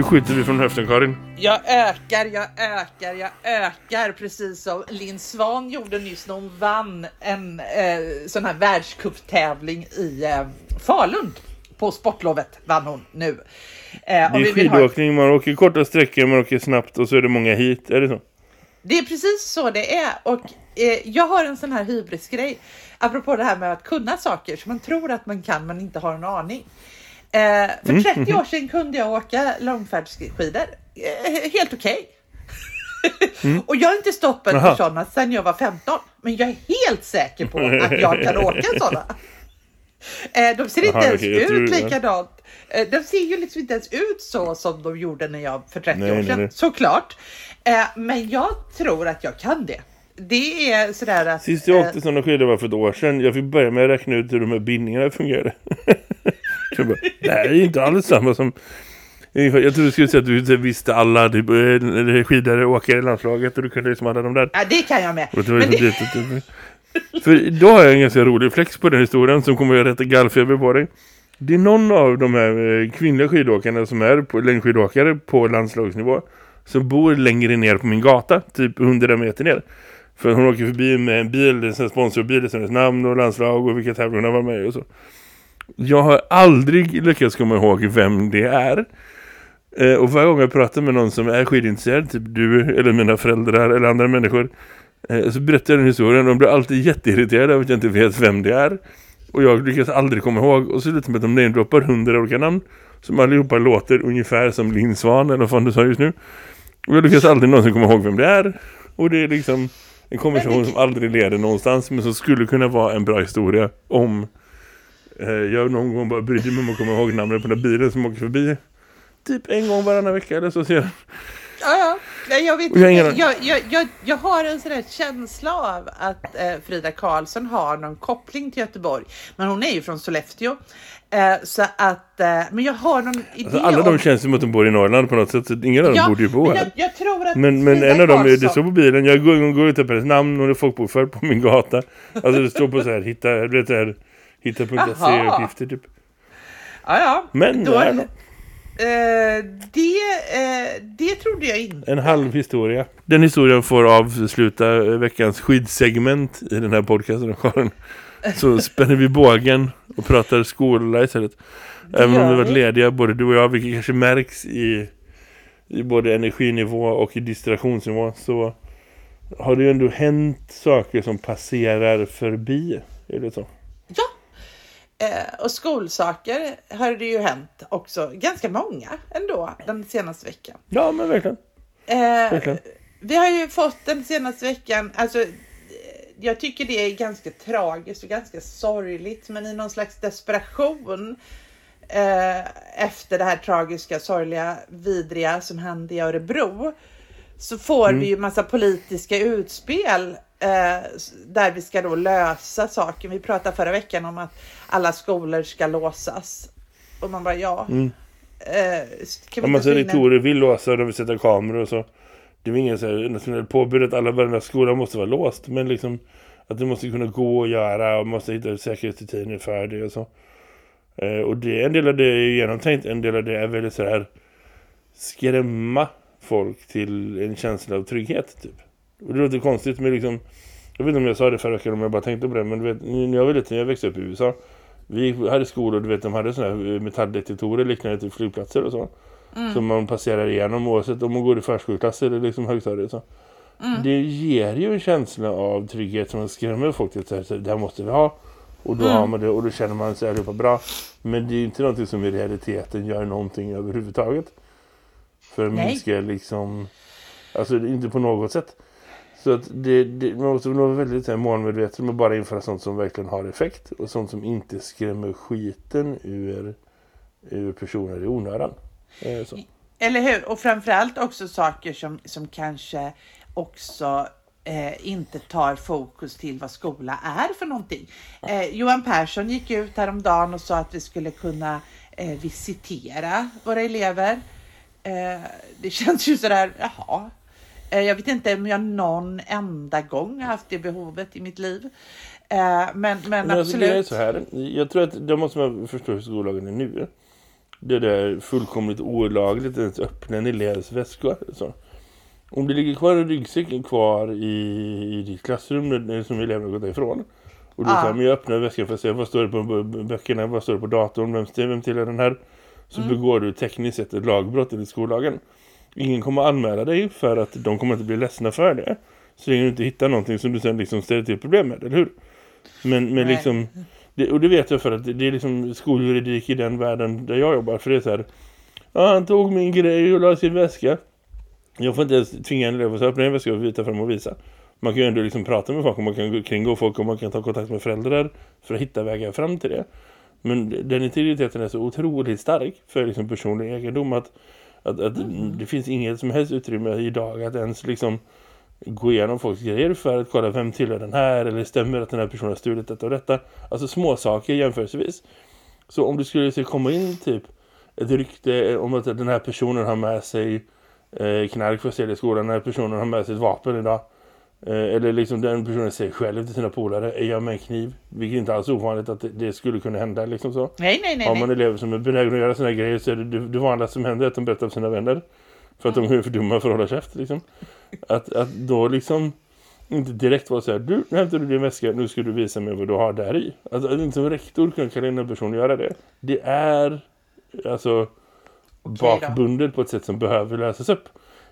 Nu skjuter vi från höften, Karin. Jag ökar, jag ökar, jag ökar precis som Linn Svan gjorde nyss när hon vann en eh, sån här världscuptävling i eh, Falun. På sportlovet vann hon nu. Eh, det är skidåkning, ha... man åker korta sträckor, man åker snabbt och så är det många hit, är det så? Det är precis så det är och eh, jag har en sån här hybrisgrej apropå det här med att kunna saker som man tror att man kan men inte har en aning. Eh, för 30 mm. år sedan kunde jag åka långfärdsskidor. Eh, helt okej. Okay. Mm. och jag har inte stoppat för sådana sedan jag var 15. Men jag är helt säker på att jag kan åka sådana. Eh, de ser inte Aha, ens okay, ut likadant. Eh, de ser ju liksom inte ens ut så som de gjorde när jag för 30 nej, år sedan. Nej, nej. Såklart. Eh, men jag tror att jag kan det. Det är sådär att... Sist jag åkte eh, sådana skidor var för ett år sedan. Jag fick börja med att räkna ut hur de här bindningarna fungerade. bara, det här är inte alls samma som... Jag tror du skulle säga att du visste alla typ, eh, skidare åkare i landslaget och du kunde liksom alla de där. Ja, det kan jag med. Men det... För då har jag en ganska rolig flex på den historien som kommer att rätta gallfeber på dig. Det är någon av de här eh, kvinnliga skidåkarna som är på, längdskidåkare på landslagsnivå som bor längre ner på min gata, typ 100 meter ner. För hon åker förbi med en bil, en sponsorbil, som namn och landslag och vilka tävlingar hon var med och så. Jag har aldrig lyckats komma ihåg vem det är. Eh, och varje gång jag pratar med någon som är skidintresserad, typ du eller mina föräldrar eller andra människor, eh, så berättar jag den historien. De blir alltid jätteirriterade över att jag inte vet vem det är. Och jag lyckas aldrig komma ihåg. Och så lite med att de namedroppar hundra olika namn. Som allihopa låter ungefär som Linn Svan, eller vad fan du sa just nu. Och jag lyckas aldrig någonsin komma ihåg vem det är. Och det är liksom en konversation som aldrig leder någonstans. Men som skulle kunna vara en bra historia om jag någon gång bara brydde mig om att komma ihåg namnet på den bilen som åker förbi. Typ en gång varannan vecka eller så ser jag. Ja, ja. Jag, vet jag, jag, jag, jag, jag har en sån där känsla av att eh, Frida Karlsson har någon koppling till Göteborg. Men hon är ju från Sollefteå. Eh, så att, eh, men jag har någon idé alltså, Alla de känns som att de bor i Norrland på något sätt. Ingen av dem ja, borde ju bo här. Jag, tror att men, men en av dem, det står på bilen. Jag går, går ut och hennes namn och det är folkbokförd på min gata. Alltså det står på så här, hitta, vet du här Hitta.se-uppgifter typ. Ja, ja. Men då, är eh, det, eh, det trodde jag inte. En halv historia. Den historien får avsluta veckans skyddssegment i den här podcasten. Så spänner vi bågen och pratar skola istället. Även om vi varit lediga, både du och jag, vilket kanske märks i, i både energinivå och i distraktionsnivå, så har det ju ändå hänt saker som passerar förbi. Är det så? Eh, och skolsaker har det ju hänt också ganska många ändå den senaste veckan. Ja, men verkligen. Eh, verkligen. Vi har ju fått den senaste veckan, alltså jag tycker det är ganska tragiskt och ganska sorgligt, men i någon slags desperation eh, efter det här tragiska, sorgliga, vidriga som hände i Örebro så får mm. vi ju massa politiska utspel eh, där vi ska då lösa saken. Vi pratade förra veckan om att alla skolor ska låsas. Och man bara, ja. Mm. Eh, kan man säger rektorer vill låsa och de vill sätta kameror och så. Det är ingen så här påbud att alla varenda skola måste vara låst. Men liksom att det måste kunna gå att göra och måste hitta säkerhetsrutiner för det och så. Eh, och det, en del av det är genomtänkt, en del av det är väldigt så här skrämma folk till en känsla av trygghet typ. Och det låter konstigt men liksom jag vet inte om jag sa det förra veckan om jag bara tänkte på det men du vet, när jag var liten, jag växte upp i USA vi hade skolor, du vet, de hade sådana här metalldetektorer liknande till flygplatser och så. Mm. Som man passerar igenom oavsett om man går i förskoleklass eller liksom högstadiet. Så. Mm. Det ger ju en känsla av trygghet som man skrämmer folk till att det här måste vi ha. Och då mm. har man det och då känner man sig allihopa bra. Men det är inte någonting som i realiteten gör någonting överhuvudtaget. För att minska liksom... Alltså inte på något sätt. Så att det, det, man måste vara väldigt här, målmedveten med bara införa sånt som verkligen har effekt. Och sånt som inte skrämmer skiten ur, ur personer i onödan. Eh, så. eller hur? Och framförallt också saker som, som kanske också eh, inte tar fokus till vad skola är för någonting. Eh, Johan Persson gick ut häromdagen och sa att vi skulle kunna eh, visitera våra elever. Eh, det känns ju sådär, jaha. Eh, jag vet inte om jag någon enda gång har haft det behovet i mitt liv. Eh, men, men, men alltså, absolut. det är så här. Jag tror att det måste man förstå hur skollagen är nu. Det är fullkomligt olagligt att ens öppna en elevs väska. Så. Om det ligger kvar en ryggsäck kvar i, i ditt klassrum som eleven har gått ifrån. Och du ah. säger, men jag öppnar väskan för att se vad står det på böckerna, vad står det på datorn, vem, vem till är den här? Så mm. begår du tekniskt sett ett lagbrott i skollagen. Ingen kommer anmäla dig för att de kommer inte bli ledsna för det. Så länge du inte hittar någonting som du sen liksom ställer till problem med, eller hur? Men, men liksom, det, och det vet jag för att det, är liksom skoljuridik i den världen där jag jobbar. För det är så här, ja, han tog min grej och la sin väska. Jag får inte ens tvinga en elev att öppna en väska och vita fram och visa. Man kan ju ändå liksom prata med folk och man kan kringgå folk och man kan ta kontakt med föräldrar för att hitta vägar fram till det. Men den integriteten är så otroligt stark för liksom personlig egendom att, att, att mm. det finns inget som helst utrymme idag att ens liksom gå igenom folks grejer för att kolla vem tillhör den här eller stämmer att den här personen har stulit detta och detta. Alltså små saker jämförelsevis. Så om du skulle se komma in typ ett rykte om att den här personen har med sig eh, knark för att sälja skolan, den här personen har med sig ett vapen idag. Eh, eller liksom den personen säger själv till sina polare, är jag med en kniv? Vilket inte alls är ovanligt att det, skulle kunna hända liksom så. Nej, nej, nej. Har man elever som är benägna att göra sådana grejer så är det det, det vanligaste som händer att de berättar för sina vänner. För att de är för dumma för att hålla käft liksom. Att, att då liksom inte direkt vara så här, du, nu hämtar du din väska, nu ska du visa mig vad du har där i. Alltså att inte som rektor kan kalla in en person göra det. Det är alltså bakbundet på ett sätt som behöver läsas upp.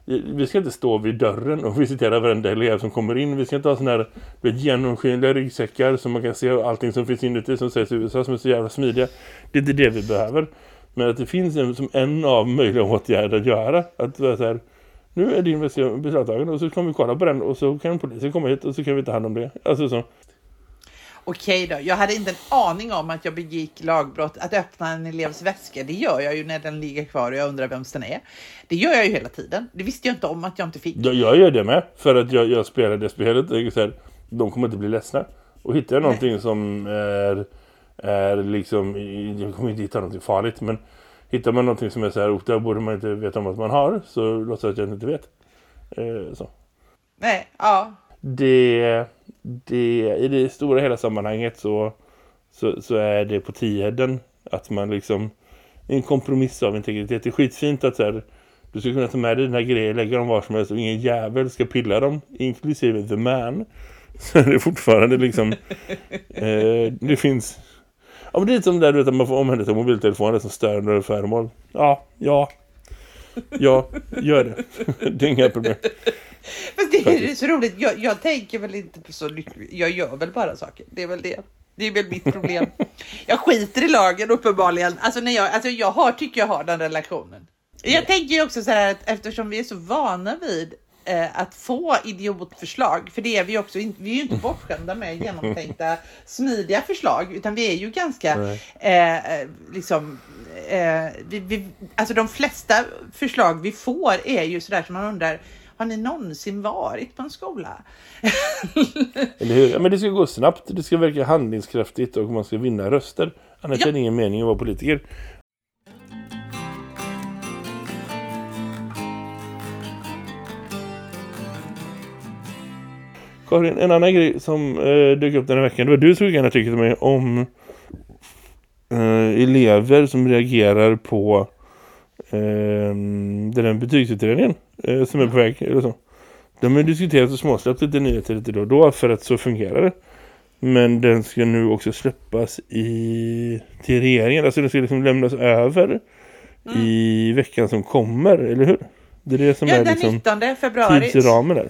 Vi ska inte stå vid dörren och visitera varenda elev som kommer in. Vi ska inte ha sådana här genomskinliga ryggsäckar som man kan se allting som finns inuti som sägs i USA som är så jävla smidiga. Det är inte det vi behöver. Men att det finns en, som en av möjliga åtgärder att göra. Att så här, nu är din väska beslagtagen och så kan vi kolla på den och så kan polisen komma hit och så kan vi ta hand om det. Alltså så. Okej då, jag hade inte en aning om att jag begick lagbrott att öppna en elevs väska. Det gör jag ju när den ligger kvar och jag undrar vem den är. Det gör jag ju hela tiden. Det visste jag inte om att jag inte fick. Jag, jag gör det med, för att jag, jag spelar det spelet. Och så här, de kommer inte bli ledsna. Och hittar jag någonting Nej. som är, är liksom, jag kommer inte hitta någonting farligt, men hittar man någonting som är så här, och där borde man inte veta om att man har, så låtsas jag att jag inte vet. Eh, så. Nej, ja. Det, det, i det stora hela sammanhanget så, så, så är det på tiden att man liksom en kompromiss av integritet. Det är skitfint att så här, du ska kunna ta med dig dina grejer, lägga dem var som helst och ingen jävel ska pilla dem, inklusive the man. Så är det fortfarande liksom eh, det finns Ja, men det är som där du vet, att man får omhända mobiltelefoner som stör när föremål. Ja, ja. Ja, gör det. det är inga problem. Fast det är så roligt. Jag, jag tänker väl inte på så lyckligt. Jag gör väl bara saker. Det är väl det. Det är väl mitt problem. Jag skiter i lagen uppenbarligen. Alltså, när jag, alltså jag har, tycker jag har den relationen. Jag tänker ju också så här att eftersom vi är så vana vid eh, att få idiotförslag, för det är vi också, vi är ju inte bortskämda med genomtänkta smidiga förslag, utan vi är ju ganska eh, liksom eh, vi, vi, alltså de flesta förslag vi får är ju sådär som man undrar har ni någonsin varit på en skola? Eller hur? Ja, men det ska gå snabbt, det ska verka handlingskraftigt och man ska vinna röster. Annars ja. är det ingen mening att vara politiker. Karin, en annan grej som eh, dök upp den här veckan. Det var du som gärna tyckte mig om eh, elever som reagerar på eh, den här betygsutredningen eh, som är på väg. Eller så. De har diskuterat och småsläppt lite nyheter lite då och då för att så fungerar det. Men den ska nu också släppas i, till regeringen. Alltså den ska liksom lämnas över mm. i veckan som kommer, eller hur? Det är det som ja, är den liksom 19 februari. tidsramen där.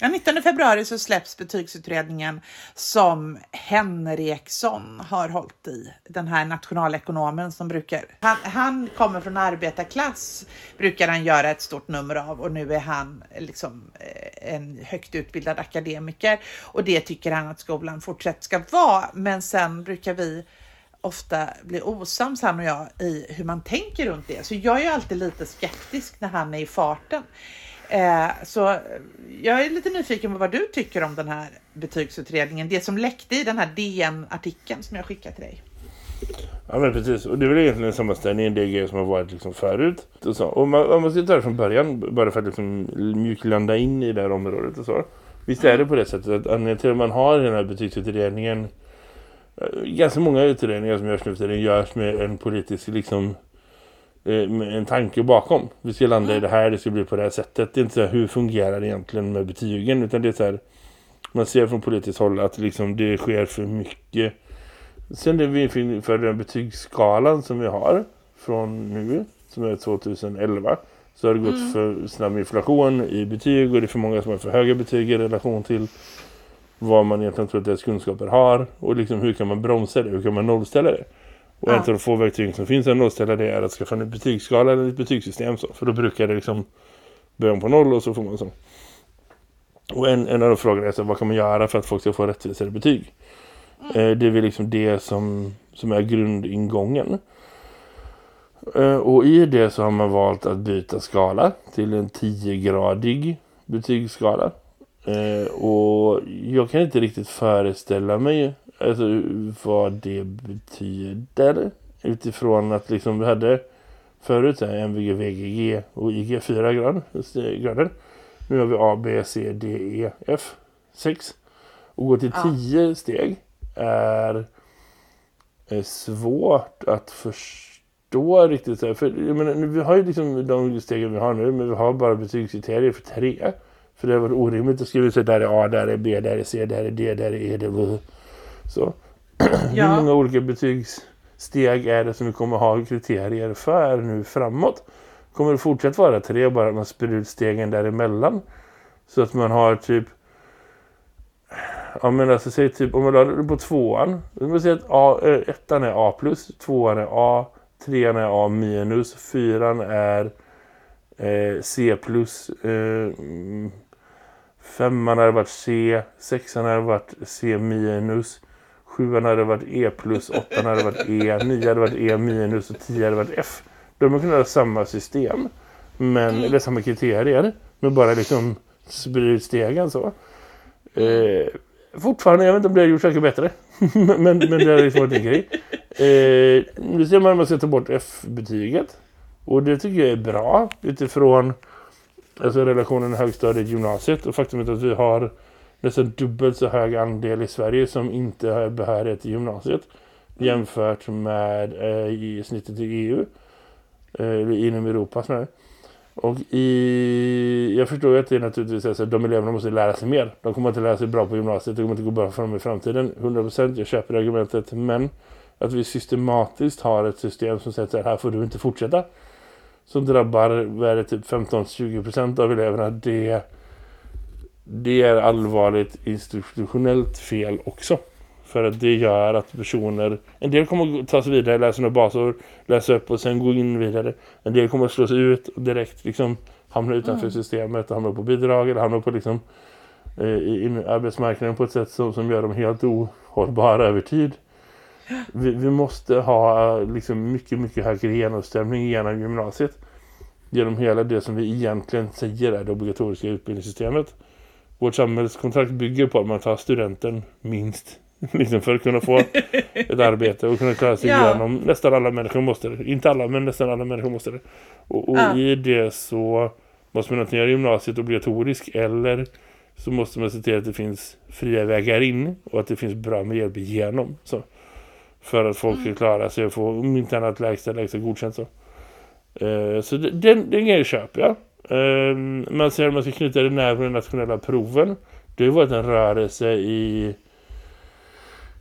Den 19 februari så släpps betygsutredningen som Henriksson har hållit i. Den här nationalekonomen som brukar... Han, han kommer från arbetarklass, brukar han göra ett stort nummer av och nu är han liksom eh, en högt utbildad akademiker och det tycker han att skolan fortsatt ska vara. Men sen brukar vi ofta blir osams han och jag i hur man tänker runt det. Så jag är ju alltid lite skeptisk när han är i farten. Eh, så eh, jag är lite nyfiken på vad du tycker om den här betygsutredningen. Det som läckte i den här DN-artikeln som jag skickade till dig. Ja men precis, och det är väl egentligen en sammanställning en del grejer som har varit liksom förut. Och, så. och man, man måste ta det från början bara för att liksom mjuklanda in i det här området och så. Visst är det på det sättet att anledningen till att man har den här betygsutredningen eh, ganska många utredningar som görs nu för tiden görs med en politisk liksom en tanke bakom. Vi ska landa i det här, det ska bli på det här sättet. Det är inte så här, hur fungerar det egentligen med betygen utan det är så här man ser från politiskt håll att liksom det sker för mycket Sen när vi inför den betygsskalan som vi har från nu, som är 2011, så har det gått mm. för snabb inflation i betyg och det är för många som har för höga betyg i relation till vad man egentligen tror att deras kunskaper har och liksom hur kan man bromsa det, hur kan man nollställa det. Och ja. en av de få verktyg som finns att nollställa det är att skaffa en betygsskala eller ett betygssystem så, för då brukar det liksom börja på noll och så får man så. Och en, en av de frågorna är så, vad kan man göra för att folk ska få rättvisare betyg? Mm. Det är väl liksom det som, som är grundingången. Eh, och i det så har man valt att byta skala till en 10-gradig betygsskala. Eh, och jag kan inte riktigt föreställa mig alltså, vad det betyder. Utifrån att liksom vi hade förut MVG, VGG och IG 4 grader. Nu har vi A, B, C, D, E, F 6. Och går till 10 ja. steg är, är svårt att förstå riktigt. För jag menar, vi har ju liksom de stegen vi har nu, men vi har bara betygskriterier för tre. För det har varit orimligt att skriva sig där är A, där är B, där är C, där är D, där är E, där är Så. Ja. Hur många olika betygssteg är det som vi kommer ha kriterier för nu framåt? Kommer det fortsätta vara tre, bara man sprider ut stegen däremellan? Så att man har typ Ja men alltså säg typ om man la det på tvåan. Man säger att A, äh, ettan är A+, tvåan är A, trean är A minus, fyran är eh, C+, eh, femman hade varit C, sexan hade varit C minus, sjuan hade varit E+, åttan hade varit E, nio hade varit E minus och tio hade varit F. De har kunnat ha samma system, men, mm. eller samma kriterier, men bara liksom sprider ut stegen så. Eh, fortfarande, jag vet inte om det har gjort saker bättre. men, men det har liksom varit en grej. Eh, nu ser man att man ska ta bort F-betyget. Och det tycker jag är bra utifrån alltså relationen högstadiet gymnasiet. Och faktumet att vi har nästan dubbelt så hög andel i Sverige som inte har behörighet till gymnasiet. Jämfört med eh, i snittet i EU. Eh, inom Europa snarare. Och i, jag förstår ju att det är naturligtvis att de eleverna måste lära sig mer. De kommer inte lära sig bra på gymnasiet, de kommer inte gå bra för dem i framtiden. 100% jag köper argumentet, men att vi systematiskt har ett system som säger att här får du inte fortsätta. Som drabbar vad är det, typ 15-20% av eleverna. Det, det är allvarligt institutionellt fel också. För att det gör att personer, en del kommer att ta sig vidare, läsa några basår, läsa upp och sen gå in vidare. En del kommer att slås ut och direkt liksom hamna utanför mm. systemet och hamna på bidrag eller hamna på liksom eh, i arbetsmarknaden på ett sätt som, som gör dem helt ohållbara över tid. Vi, vi måste ha liksom mycket, mycket högre genomstämning genom gymnasiet. Genom hela det som vi egentligen säger är det obligatoriska utbildningssystemet. Vårt samhällskontrakt bygger på att man tar studenten minst liksom för att kunna få ett arbete och kunna klara sig ja. igenom. Nästan alla människor måste det. Inte alla, men nästan alla människor måste det. Och, och ja. i det så måste man antingen göra gymnasiet obligatorisk eller så måste man se till att det finns fria vägar in och att det finns bra med hjälp igenom. Så. För att folk ska mm. klara sig och få om inte annat lägsta, lägsta godkänt så. Uh, så den, den grejen köper jag. Ehm, man säger att man ska knyta det närmare de nationella proven. Det har varit en rörelse i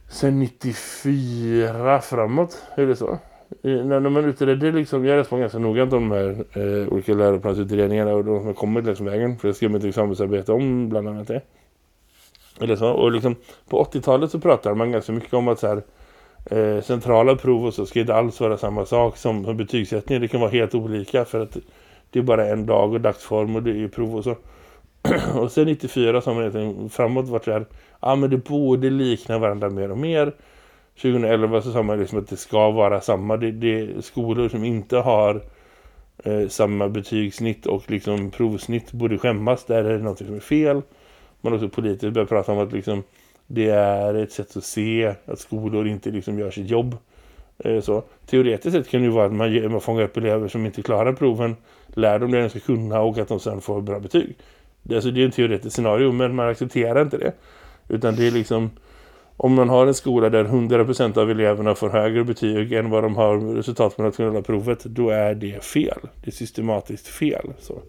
sen 94 framåt, är det så? när man utredde liksom, jag läste ganska noggrant om de här eh, olika läroplansutredningarna och de som har kommit liksom vägen, för det skrev man examensarbete om bland annat det. Eller så. Och liksom, på 80-talet så pratade man ganska mycket om att så här, eh, centrala prov och så ska inte alls vara samma sak som, som betygssättning. Det kan vara helt olika för att det är bara en dag och dagsform och det är ju prov och så. och sen 94 så har man framåt varit så här, ja men det borde likna varandra mer och mer. 2011 så sa man liksom att det ska vara samma. Det, det är skolor som inte har eh, samma betygssnitt och liksom provsnitt borde skämmas. Där är det något som är fel. Man också politiskt börjar prata om att liksom, det är ett sätt att se att skolor inte liksom gör sitt jobb. Eh, så. Teoretiskt sett kan det ju vara att man, man fångar upp elever som inte klarar proven, lär dem det de ska kunna och att de sen får bra betyg. Det, alltså, det är en teoretisk scenario men man accepterar inte det. Utan det är liksom om man har en skola där 100% av eleverna får högre betyg än vad de har resultat på nationella provet, då är det fel. Det är systematiskt fel. Så.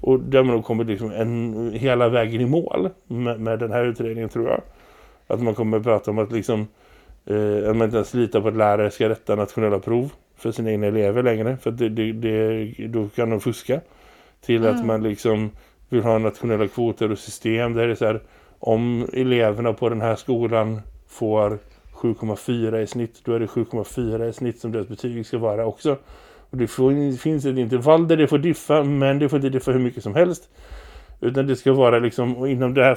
Och där man kommer liksom en, hela vägen i mål med, med, den här utredningen tror jag. Att man kommer att prata om att liksom eh, att man inte ens litar på att lärare ska rätta nationella prov för sina egna elever längre. För det, det, det, då kan de fuska. Till mm. att man liksom vill ha nationella kvoter och system där det är så här om eleverna på den här skolan får 7,4 i snitt, då är det 7,4 i snitt som deras betyg ska vara också. Och det, finns ett intervall där det får diffa, men det får inte diffa hur mycket som helst. Utan det ska vara liksom inom det här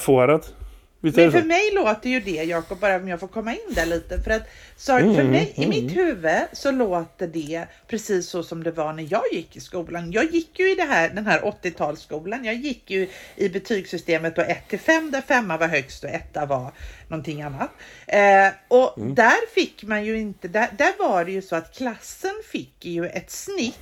men för mig låter ju det, Jakob, bara om jag får komma in där lite. För att så mm, för mig, mm. i mitt huvud så låter det precis så som det var när jag gick i skolan. Jag gick ju i det här, den här 80-talsskolan. Jag gick ju i betygssystemet då 1 till 5 där 5 var högst och 1 var någonting annat. Eh, och mm. där fick man ju inte, där, där var det ju så att klassen fick ju ett snitt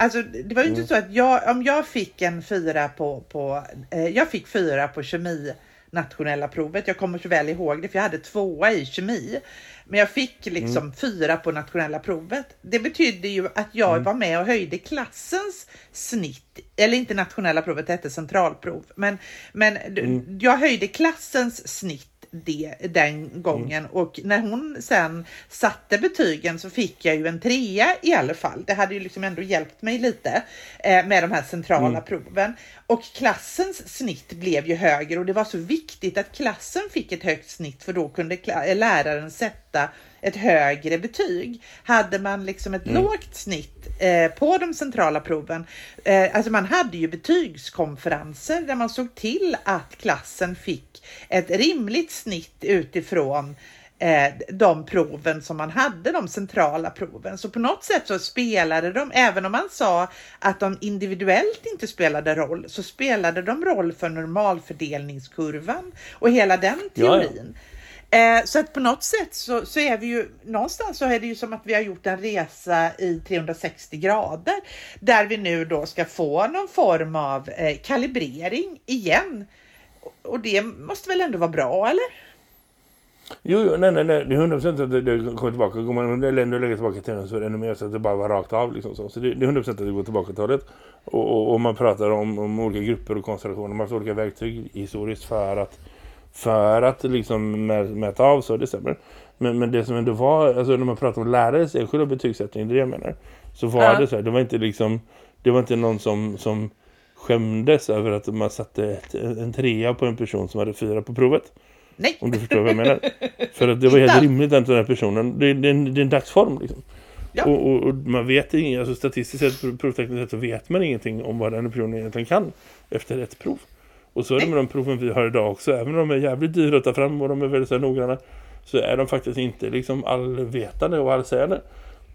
Alltså det var ju inte mm. så att jag, om jag fick en fyra på, på eh, jag fick fyra på kemi nationella provet. Jag kommer så väl ihåg det för jag hade tvåa i kemi. Men jag fick liksom mm. fyra på nationella provet. Det betydde ju att jag mm. var med och höjde klassens snitt. Eller inte nationella provet, det hette centralprov. Men, men mm. jag höjde klassens snitt det den gången mm. och när hon sen satte betygen så fick jag ju en trea i alla fall. Det hade ju liksom ändå hjälpt mig lite eh, med de här centrala mm. proven och klassens snitt blev ju högre och det var så viktigt att klassen fick ett högt snitt för då kunde läraren sätta ett högre betyg. Hade man liksom ett mm. lågt snitt eh, på de centrala proven, eh, alltså man hade ju betygskonferenser där man såg till att klassen fick ett rimligt snitt utifrån eh, de proven som man hade, de centrala proven. Så på något sätt så spelade de, även om man sa att de individuellt inte spelade roll, så spelade de roll för normalfördelningskurvan och hela den teorin. Ja, ja. Eh, så att på något sätt så, så är vi ju någonstans så är det ju som att vi har gjort en resa i 360 grader där vi nu då ska få någon form av eh, kalibrering igen. Och det måste väl ändå vara bra, eller? Jo, jo nej, nej, nej, det är 100% att det, det kommer tillbaka. Går man ändå lägga tillbaka till den så är det ännu mer så att det bara var rakt av. Liksom så. så det, det är 100% att det går tillbaka till talet. Och, och, och, man pratar om, om olika grupper och konstellationer. Man har olika verktyg historiskt för att för att liksom mäta av så, det stämmer. Men, men det som ändå var, alltså när man pratar om lärares enskilda betygssättning, det är det jag menar. Så var ja. det så här, det var inte liksom, det var inte någon som, som skämdes över att man satte ett, en trea på en person som hade fyra på provet. Nej. Om du förstår vad jag menar. För att det var helt rimligt att den här personen, det, det, det är en dagsform liksom. Ja. Och, och, och, man vet inget, alltså statistiskt sett, provtekniskt sett så vet man ingenting om vad den personen egentligen kan efter ett prov. Och så är det med de proven vi har idag också. Även om de är jävligt dyra att ta fram och de är väldigt så noggranna. Så är de faktiskt inte liksom allvetande och allsägande.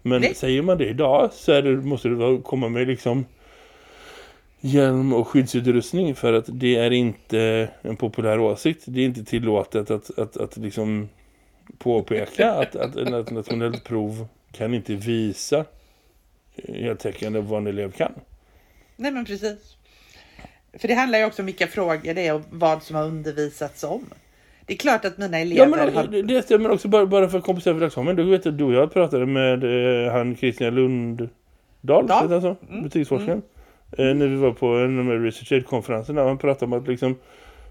Men Nej. säger man det idag så det, måste det komma med liksom hjälm och skyddsutrustning för att det är inte en populär åsikt. Det är inte tillåtet att, att, att liksom påpeka att, att ett nationellt prov kan inte visa heltäckande vad en elev kan. Nej men precis. För det handlar ju också om vilka frågor det är och vad som har undervisats om. Det är klart att mina elever... Ja, men har... det stämmer också bara, bara för att kompensera för dagsformen. Du vet att du och jag pratade med eh, han Christian Lundahl, Dahl. alltså, mm. betygsforskaren. Mm. Eh, när vi var på en av Research Aid-konferenserna. Han pratade om att liksom,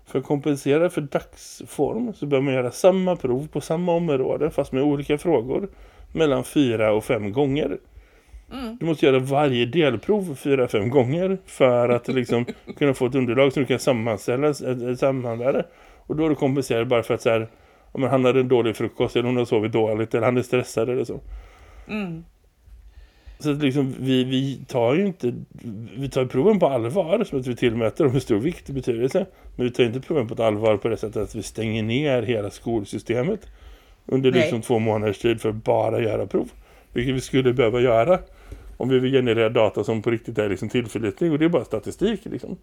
för att kompensera för dagsform så bör man göra samma prov på samma område fast med olika frågor mellan fyra och fem gånger. Mm. Du måste göra varje delprov fyra, fem gånger för att liksom kunna få ett underlag som du kan sammanställa ett, ett sammanvärde. Och då är du kompenserad bara för att så här, om han hade en dålig frukost eller hon har sovit dåligt eller han är stressad eller så. Mm. Så att liksom, vi, vi tar ju inte vi tar proven på allvar som att vi tillmäter dem en stor vikt och betydelse. Men vi tar inte proven på ett allvar på det sättet att vi stänger ner hela skolsystemet under liksom två månaders tid för att bara göra prov. Vilket vi skulle behöva göra om vi vill generera data som på riktigt är liksom tillförlitlig och det är bara statistik liksom.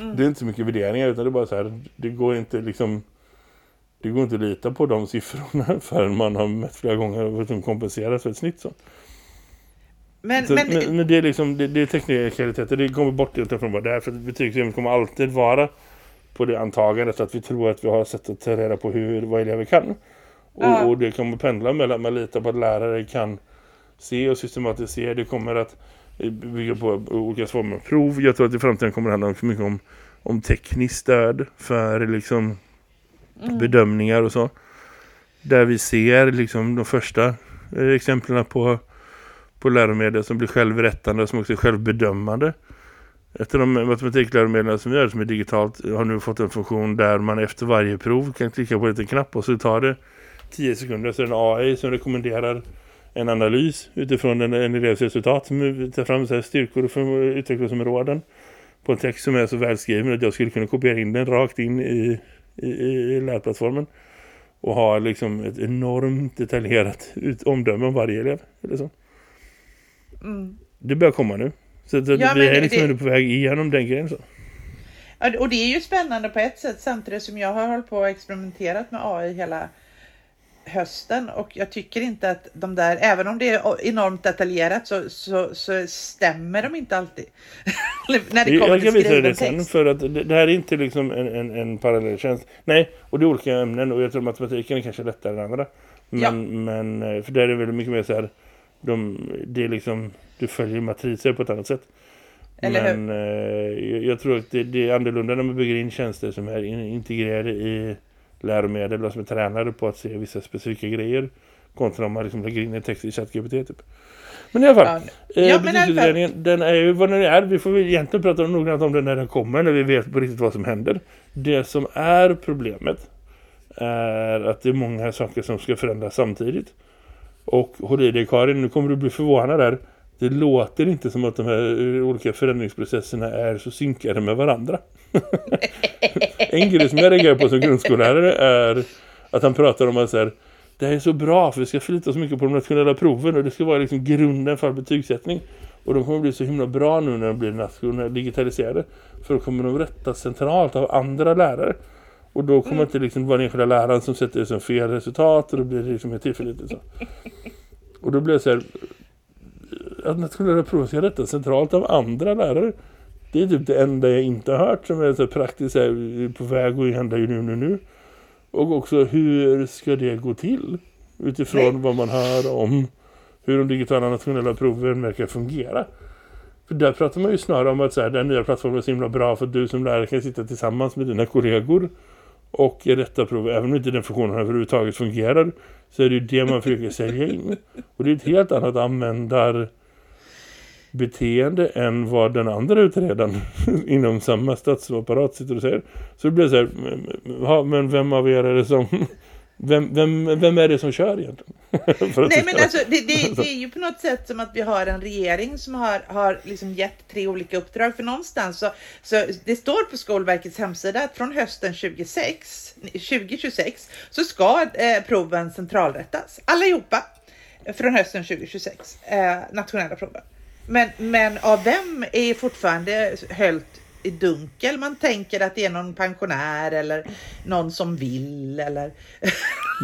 Mm. Det är inte så mycket värderingar utan det är bara så här, det går inte liksom det går inte att lita på de siffrorna förrän man har mätt flera gånger och liksom kompenserat för ett snitt så. Men, så, men, men, men, det är liksom det, det är teknikaliteter, det kommer bort inte från vad det är för betygssystemet kommer alltid vara på det antagandet att vi tror att vi har sätt att ta reda på hur vad elever kan. Och, ja. och det kommer pendla mellan man litar på att lärare kan se och systematisera. Det kommer att bygga på olika former av prov. Jag tror att i framtiden kommer det handla mycket om, om tekniskt stöd för liksom mm. bedömningar och så. Där vi ser liksom de första eh, exemplen på, på läromedel som blir självrättande och som också är självbedömande. Ett av de matematikläromedel som vi gör som är digitalt har nu fått en funktion där man efter varje prov kan klicka på en liten knapp och så tar det 10 sekunder så är det en AI som rekommenderar en analys utifrån en, en elevs resultat som tar fram så här styrkor och utvecklingsområden på en text som är så välskriven att jag skulle kunna kopiera in den rakt in i, i, i lärplattformen och ha liksom ett enormt detaljerat ut omdöme om varje elev eller så. Mm. Det börjar komma nu. Så att, ja, vi är liksom det... på väg igenom den grejen så. Ja, och det är ju spännande på ett sätt samtidigt som jag har hållit på och experimenterat med AI hela hösten och jag tycker inte att de där, även om det är enormt detaljerat så, så, så stämmer de inte alltid. När det kommer jag kan visa det sen för att det, här är inte liksom en, en, en parallelltjänst. Nej, och det är olika ämnen och jag tror matematiken är kanske lättare än andra. Men, ja. men eh, för där är det väldigt mycket mer så här, de, det är liksom, du följer matriser på ett annat sätt. Eller men hur? Eh, jag tror att det, det, är annorlunda när man bygger in tjänster som är integrerade i läromedel och som är tränade på att se vissa specifika grejer kontra om man liksom lägger in en text i ChatGPT typ. Men i alla fall, ja, eh, ja, betygsutredningen, den är ju vad den är. Vi får egentligen prata noggrant om den när den kommer, när vi vet på riktigt vad som händer. Det som är problemet är att det är många saker som ska förändras samtidigt. Och håll i dig Karin, nu kommer du bli förvånad där. Det låter inte som att de här olika förändringsprocesserna är så synkade med varandra. en grej som jag reagerar på som grundskollärare är att han pratar om att så här, det här är så bra för vi ska förlita oss mycket på de nationella proven och det ska vara liksom grunden för betygssättning. Och de kommer bli så himla bra nu när de blir nationella digitaliserade. För då kommer de rättas centralt av andra lärare. Och då kommer mm. inte liksom vara den enskilda läraren som sätter det som fel resultat och då blir det liksom ett tillfälligt. Så. Och då blir det så här att nationella proven ska rättas centralt av andra lärare. Det är typ det enda jag inte har hört som är så praktiskt här, på väg att hända ju nu, nu, nu. Och också hur ska det gå till? Utifrån Nej. vad man hör om hur de digitala nationella proven verkar fungera. För där pratar man ju snarare om att så här, den nya plattformen är så himla bra för att du som lärare kan sitta tillsammans med dina kollegor och i detta prov. Även om inte den funktionen överhuvudtaget fungerar så är det ju det man försöker sälja in. Och det är ett helt annat användar beteende än vad den andra utredaren inom samma statsapparat sitter och säger. Så det blir så här, men vem av er är det som vem, vem, vem är det som kör egentligen? Nej men alltså det, det, det, är ju på något sätt som att vi har en regering som har, har liksom gett tre olika uppdrag. För någonstans så, så det står på Skolverkets hemsida att från hösten 2026, 2026 så ska eh, proven centralrättas. Allihopa från hösten 2026, eh, nationella proven. Men, men av vem är fortfarande höllt i dunkel. Man tänker att det är någon pensionär eller någon som vill eller...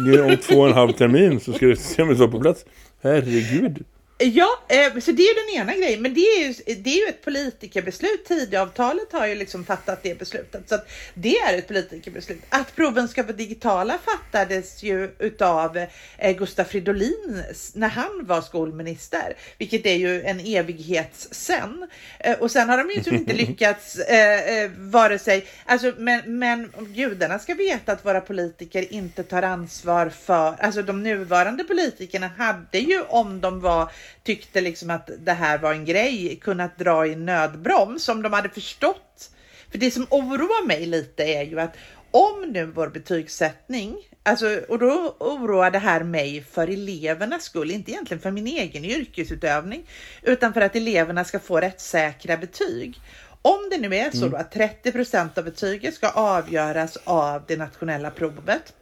det är om två och en halv termin så ska det systemet vara på plats. Herregud. Ja, eh, så det är den ena grejen, men det är ju, det är ju ett politikerbeslut. Tidavtalet har ju liksom fattat det beslutet, så det är ett politikerbeslut. Att proven ska vara digitala fattades ju utav eh, Gustaf Fridolin när han var skolminister, vilket är ju en evighets sen. Eh, och sen har de ju inte lyckats eh, vare sig, alltså, men, men gudarna ska veta att våra politiker inte tar ansvar för, alltså de nuvarande politikerna hade ju om de var tyckte liksom att det här var en grej kunnat dra i nödbroms om de hade förstått. För det som oroar mig lite är ju att om nu vår betygssättning, alltså, och då oroar det här mig för elevernas skull, inte egentligen för min egen yrkesutövning, utan för att eleverna ska få rättssäkra betyg. Om det nu är så mm. att 30% av betyget ska avgöras av det nationella provet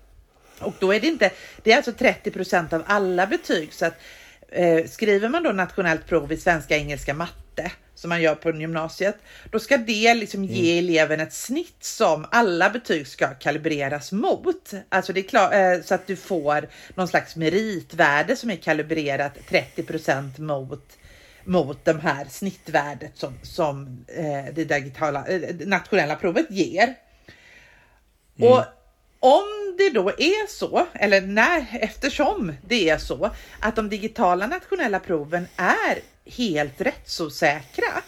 Och då är det inte, det är alltså 30 procent av alla betyg. Så att eh, skriver man då nationellt prov i svenska, engelska, matte som man gör på gymnasiet, då ska det liksom ge mm. eleven ett snitt som alla betyg ska kalibreras mot. Alltså det är klart, eh, så att du får någon slags meritvärde som är kalibrerat 30 procent mot mot det här snittvärdet som, som eh, det digitala, eh, nationella provet ger. Mm. Och om det då är så, eller när, eftersom det är så att de digitala nationella proven är helt rättsosäkra,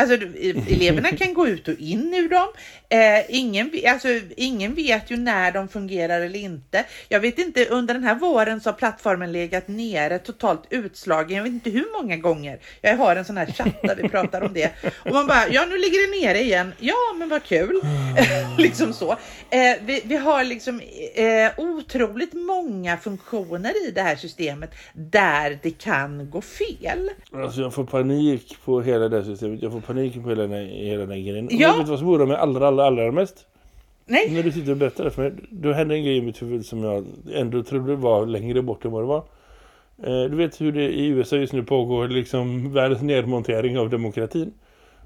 Alltså eleverna kan gå ut och in ur dem. Eh, ingen, alltså, ingen vet ju när de fungerar eller inte. Jag vet inte, under den här våren så har plattformen legat nere totalt utslagen. Jag vet inte hur många gånger. Jag har en sån här chatt där vi pratar om det. Och man bara, ja nu ligger det nere igen. Ja men vad kul. liksom så. Eh, vi, vi, har liksom eh, otroligt många funktioner i det här systemet där det kan gå fel. Alltså jag får panik på hela det här systemet. Jag får panik på hela den hela grejen. Ja. Och vet du vad som oroar mig allra, allra, allra mest? Nej. När du sitter och berättar det för mig. Då hände en grej i mitt huvud som jag ändå trodde var längre bort än vad det var. Eh, du vet hur det i USA just nu pågår liksom världens nedmontering av demokratin.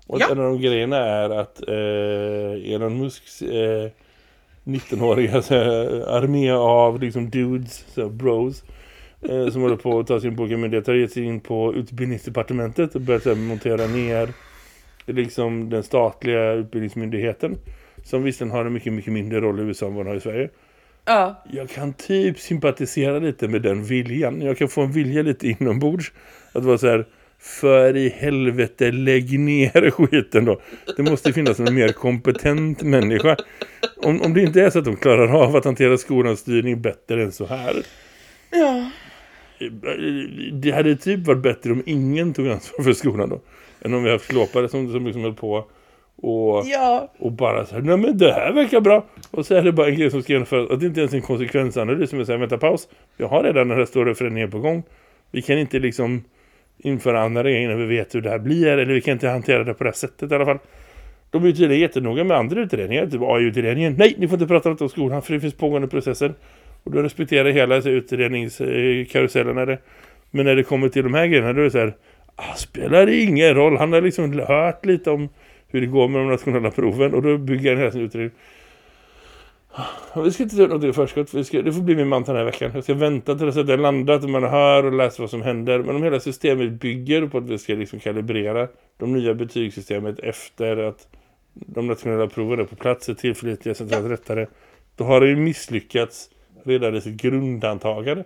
Och ja. en av de grejerna är att eh, Elon Musks eh, 19-åriga armé av liksom dudes, så bros eh, som håller på att ta sin pokermyndighet har gett sig in på utbildningsdepartementet och börjat montera ner liksom den statliga utbildningsmyndigheten som visserligen har en mycket, mycket mindre roll i USA än vad den har i Sverige. Ja. Jag kan typ sympatisera lite med den viljan. Jag kan få en vilja lite inombords. Att vara så här, för i helvete, lägg ner skiten då. Det måste finnas en mer kompetent människa. Om, om det inte är så att de klarar av att hantera skolans styrning bättre än så här. Ja. Det hade typ varit bättre om ingen tog ansvar för skolan då. Än om vi har haft slåpare som, som liksom höll på och, ja. och bara så här, nej men det här verkar bra. Och så är det bara en grej som ska genomföras. Att det inte ens är en konsekvensanalys som är så vänta paus. Vi har redan den här stora förändringen på gång. Vi kan inte liksom införa andra regler innan vi vet hur det här blir. Eller vi kan inte hantera det på det här sättet i alla fall. De är tydligen jättenoga med andra utredningar. Typ AI-utredningen. Nej, ni får inte prata om skolan för det finns pågående processer. Och då respekterar hela utredningskarusellen. Men när det kommer till de här grejerna då är det så här. Ah, spelar det ingen roll. Han har liksom hört lite om hur det går med de nationella proven. Och då bygger han hela sin utredning. Ah, vi ska inte ta något i förskott. Vi ska, det får bli min man den här veckan. Jag ska vänta tills det är landat och man hör och läser vad som händer. Men om hela systemet bygger på att vi ska liksom kalibrera de nya betygssystemet efter att de nationella proven är på plats, är tillförlitliga, centralt rättare. Då har det ju misslyckats redan i sitt grundantagande.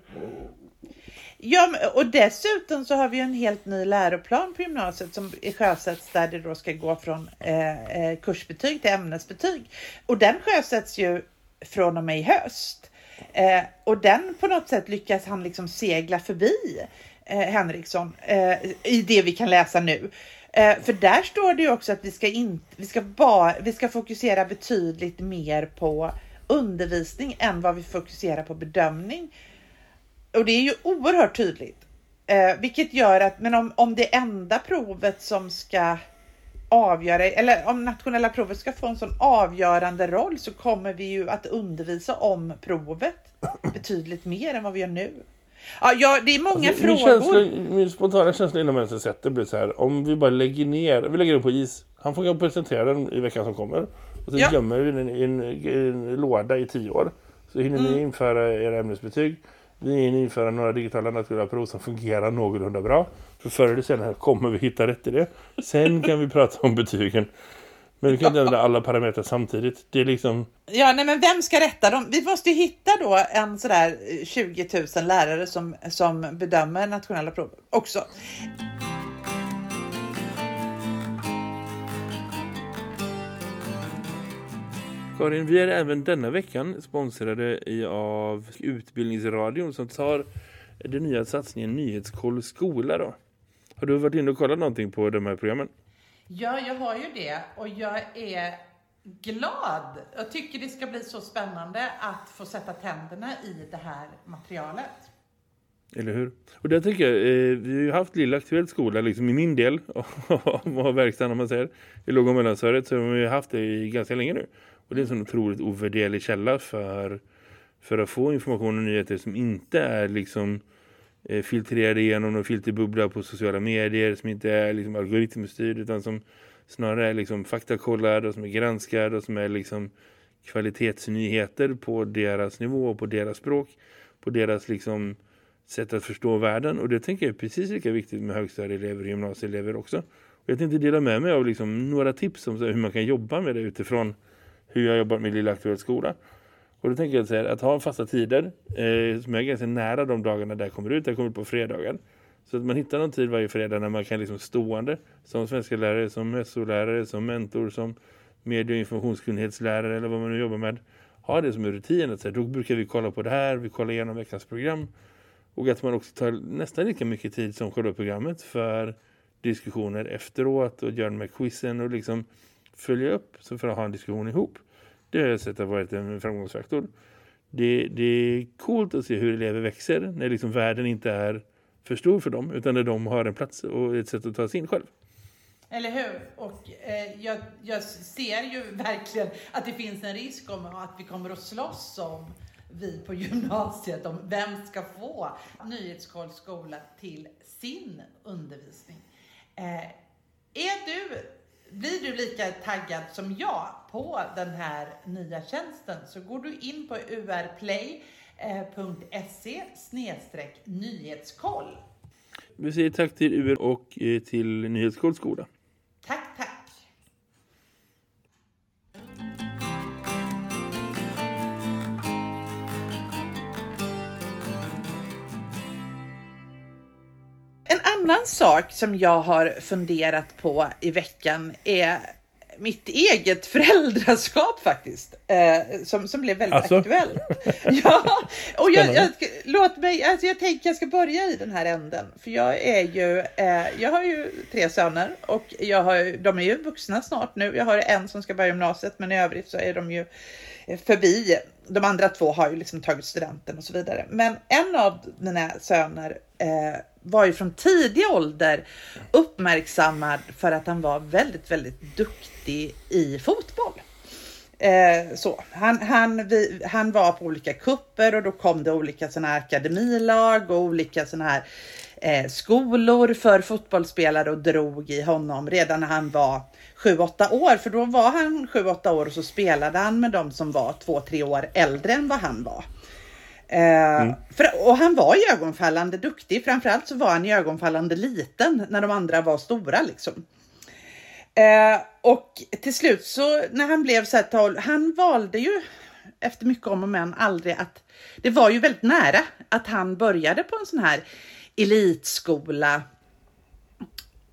Ja, och dessutom så har vi en helt ny läroplan på gymnasiet som sjösätts där det då ska gå från eh, eh, kursbetyg till ämnesbetyg. Och den sjösätts ju från och med i höst. Eh, och den på något sätt lyckas han liksom segla förbi eh, Henriksson eh, i det vi kan läsa nu. Eh, för där står det ju också att vi ska, in, vi, ska bara, vi ska fokusera betydligt mer på undervisning än vad vi fokuserar på bedömning. Och det är ju oerhört tydligt. Eh, vilket gör att, men om, om det enda provet som ska avgöra, eller om nationella provet ska få en sån avgörande roll så kommer vi ju att undervisa om provet betydligt mer än vad vi gör nu. Ja, ja det är många alltså, frågor. Min, känsla, min spontana känsla inom sättet blir så här, om vi bara lägger ner, vi lägger den på is. Han får presentera den i veckan som kommer. Och så ja. gömmer vi den i en, en, en, låda i tio år. Så hinner mm. ni införa era ämnesbetyg. Vi är införa några digitala nationella prov som fungerar någorlunda bra. För förr eller senare kommer vi hitta rätt i det. Sen kan vi prata om betygen. Men vi kan inte ändra alla parametrar samtidigt. Det är liksom... Ja, nej men vem ska rätta dem? Vi måste ju hitta då en sådär eh, 20 000 lärare som, som bedömer nationella prov också. Karin, vi är även denna veckan sponsrade av Utbildningsradion som tar den nya satsningen Nyhetskoll skola då. Har du varit inne och kollat någonting på de här programmen? Ja, jag har ju det och jag är glad. Jag tycker det ska bli så spännande att få sätta tänderna i det här materialet. Eller hur? Och det tycker jag, eh, vi har ju haft Lilla Aktuellt skola liksom i min del av verkstaden om man säger. I låg- och mellanstadiet så har vi haft det i ganska länge nu. Och det är en sån otroligt ovärderlig källa för för att få information och nyheter som inte är liksom eh, filtrerade igenom någon filterbubbla på sociala medier som inte är liksom algoritmstyrd utan som snarare är liksom faktakollad och som är granskad och som är liksom kvalitetsnyheter på deras nivå och på deras språk, på deras liksom sätt att förstå världen. Och det tänker jag är precis lika viktigt med högstadieelever och gymnasieelever också. Och jag tänkte dela med mig av liksom några tips om hur man kan jobba med det utifrån hur jag jobbar med Lilla Aktuell skola. Och då tänker jag att, att ha fasta tider eh, som är ganska nära de dagarna där jag kommer ut. Jag kommer ut på fredagar. Så att man hittar någon tid varje fredag när man kan liksom stående som svenska lärare, som SO-lärare, som mentor, som medie- och informationskunnighetslärare eller vad man nu jobbar med. Ha det som en rutin. Att, så här, då brukar vi kolla på det här, vi kollar igenom veckans program. Och att man också tar nästan lika mycket tid som själva programmet för diskussioner efteråt och göra de här quizen och liksom följa upp så för att ha en diskussion ihop. Det har jag sett har varit en framgångsfaktor. Det, det är coolt att se hur elever växer när liksom världen inte är för stor för dem utan när de har en plats och ett sätt att ta sig in själv. Eller hur? Och eh, jag, jag, ser ju verkligen att det finns en risk om att vi kommer att slåss om vi på gymnasiet om vem ska få Nyhetskoll skola till sin undervisning. Eh, är du, blir du lika taggad som jag på den här nya tjänsten så går du in på urplay.se nyhetskoll. Vi säger tack till UR och eh, till Nyhetskoll skola. Annan sak som jag har funderat på i veckan är mitt eget föräldraskap faktiskt, eh, som, som blev väldigt alltså? aktuellt. ja, och jag, jag, låt mig, alltså jag tänker jag ska börja i den här änden, för jag är ju, eh, jag har ju tre söner och jag har, de är ju vuxna snart nu. Jag har en som ska börja gymnasiet, men i övrigt så är de ju förbi. De andra två har ju liksom tagit studenten och så vidare. Men en av mina söner eh, var ju från tidig ålder uppmärksammad för att han var väldigt, väldigt duktig i fotboll. Eh, så. Han, han, vi, han var på olika kupper och då kom det olika sådana här akademilag och olika sådana här eh, skolor för fotbollsspelare och drog i honom redan när han var 7-8 år. För då var han 7-8 år och så spelade han med de som var 2-3 år äldre än vad han var. Eh, mm. för, och han var ögonfallande duktig. Framförallt så var han ögonfallande liten när de andra var stora liksom. Eh, och till slut så när han blev så här 12, han valde ju efter mycket om och men aldrig att det var ju väldigt nära att han började på en sån här elitskola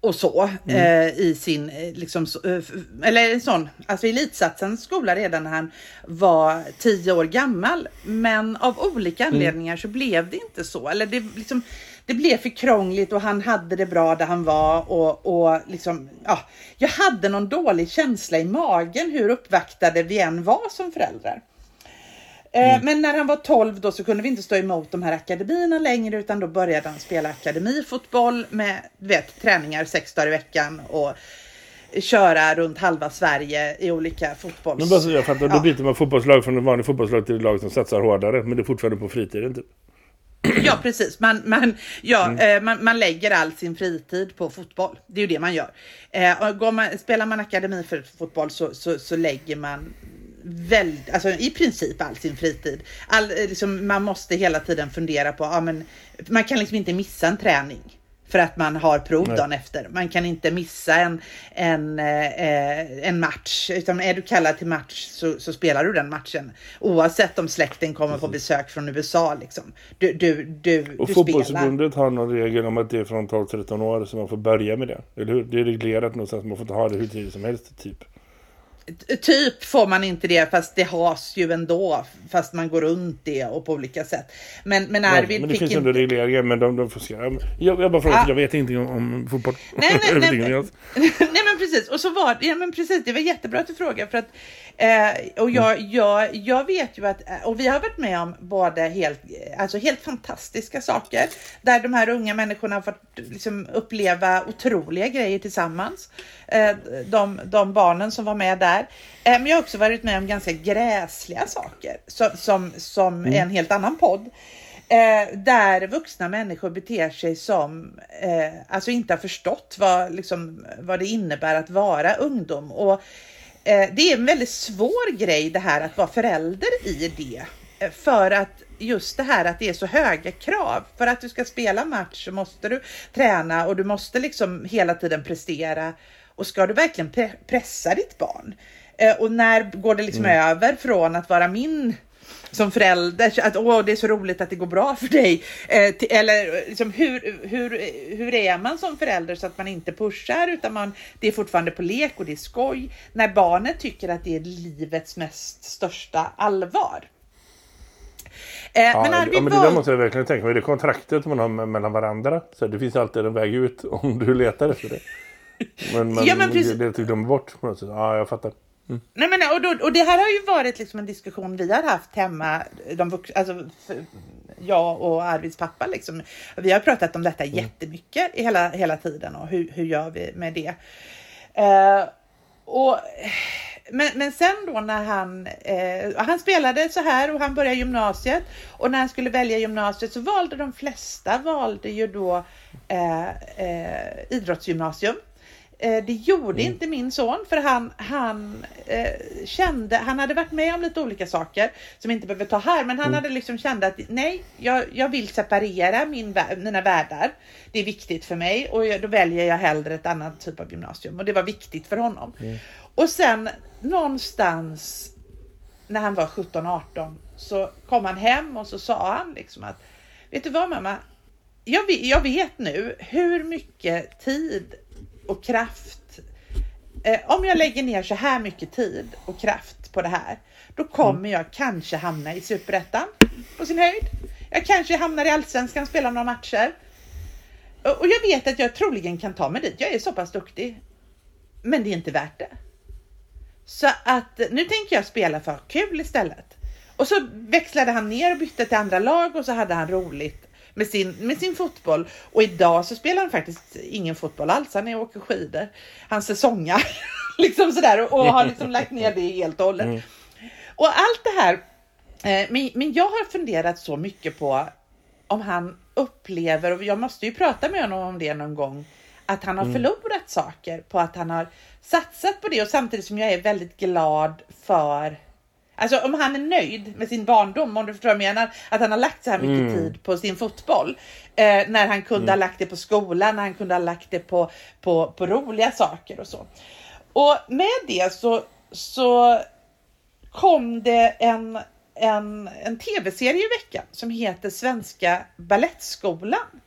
och så mm. eh, i sin, eh, liksom, eh, eller en sån, alltså elitsatsens skola redan när han var tio år gammal. Men av olika mm. anledningar mm. så blev det inte så. Eller det, liksom, det blev för krångligt och han hade det bra där han var och, och liksom, ja, jag hade någon dålig känsla i magen hur uppvaktade vi än var som föräldrar. Eh, mm. Men när han var 12 då så kunde vi inte stå emot de här akademierna längre utan då började han spela akademifotboll med vet, träningar sex dagar i veckan och köra runt halva Sverige i olika fotbolls... Men bara så jag fattar, ja. då byter man fotbollslag från ett vanligt fotbollslag till ett lag som satsar hårdare men det är fortfarande på fritiden typ. Ja, precis. Man, man, ja, mm. eh, man, man, lägger all sin fritid på fotboll. Det är ju det man gör. Eh, går man, spelar man akademi för fotboll så, så, så lägger man väldigt, alltså i princip all sin fritid. All, liksom, man måste hela tiden fundera på, ja men man kan liksom inte missa en träning för att man har prov dagen efter. Man kan inte missa en, en, eh, en match. Utan är du kallad till match så, så, spelar du den matchen. Oavsett om släkten kommer på besök från USA. Liksom. Du, du, du, och du fotbollsförbundet har någon regel om att det är från 12-13 år så man får börja med det. Eller hur? Det är reglerat någonstans. Man får inte ha det hur tidigt som helst typ. Typ får man inte det fast det has ju ändå fast man går runt det och på olika sätt. Men, men Arvid ja, Men det finns ändå inte... regleringar men de, de får se. Jag, jag bara frågar, ah. jag vet inte om, om fotboll. Nej, nej, nej, nej, nej men precis. Och så var ja men precis, det var jättebra att du frågade för att eh, och jag, mm. jag, jag vet ju att, och vi har varit med om både helt, alltså helt fantastiska saker där de här unga människorna har fått liksom uppleva otroliga grejer tillsammans. Eh, de, de barnen som var med där. Eh, men jag har också varit med om ganska gräsliga saker som, som, som mm. en helt annan podd. Eh, där vuxna människor beter sig som, eh, alltså inte har förstått vad, liksom, vad det innebär att vara ungdom. Och eh, det är en väldigt svår grej det här att vara förälder i det. Eh, för att just det här att det är så höga krav. För att du ska spela match så måste du träna och du måste liksom hela tiden prestera. Och ska du verkligen pre pressa ditt barn? Eh, och när går det liksom mm. över från att vara min som förälder, att åh, det är så roligt att det går bra för dig. Eh, till, eller liksom, hur, hur, hur är man som förälder så att man inte pushar utan man, det är fortfarande på lek och det är skoj. När barnet tycker att det är livets mest största allvar. Eh, ja, men Arvid ja, men det där måste jag verkligen tänka mig. Det kontraktet man har mellan varandra. Så det finns alltid en väg ut om du letar efter det. Men, men, ja, men precis. det, det bort på något sätt. Ja, jag fattar. Mm. Nej, men, och, då, och det här har ju varit liksom en diskussion vi har haft hemma, de alltså, jag och Arvids pappa. Liksom. Vi har pratat om detta mm. jättemycket hela, hela tiden och hur, hur gör vi med det? Uh, och, men, men sen då när han, eh, han spelade så här och han började gymnasiet och när han skulle välja gymnasiet så valde de flesta valde ju då eh, eh, idrottsgymnasium. Eh, det gjorde mm. inte min son för han, han eh, kände, han hade varit med om lite olika saker som inte behöver ta här, men han mm. hade liksom känt att nej, jag, jag vill separera min, mina världar. Det är viktigt för mig och jag, då väljer jag hellre ett annat typ av gymnasium och det var viktigt för honom. Mm. Och sen någonstans när han var 17-18 så kom han hem och så sa han liksom att vet du vad mamma? Jag jag vet nu hur mycket tid och kraft. Eh, om jag lägger ner så här mycket tid och kraft på det här, då kommer mm. jag kanske hamna i superettan på sin höjd. Jag kanske hamnar i allsvenskan, och spelar några matcher. Och jag vet att jag troligen kan ta mig dit. Jag är så pass duktig. Men det är inte värt det. Så att nu tänker jag spela för kul istället. Och så växlade han ner och bytte till andra lag och så hade han roligt med sin, med sin fotboll. Och idag så spelar han faktiskt ingen fotboll alls. Han är och åker skidor. Han säsongar liksom sådär och, och har liksom lagt ner det helt och hållet. Mm. Och allt det här. Eh, men, men jag har funderat så mycket på om han upplever, och jag måste ju prata med honom om det någon gång, att han har mm. förlorat saker på att han har satsat på det och samtidigt som jag är väldigt glad för Alltså om han är nöjd med sin barndom, om du förstår vad jag menar, att han har lagt så här mycket mm. tid på sin fotboll. Eh, när han kunde mm. ha lagt det på skolan, när han kunde ha lagt det på, på, på roliga saker och så. Och med det så, så kom det en, en, en tv-serie i veckan som heter Svenska Ballettskolan.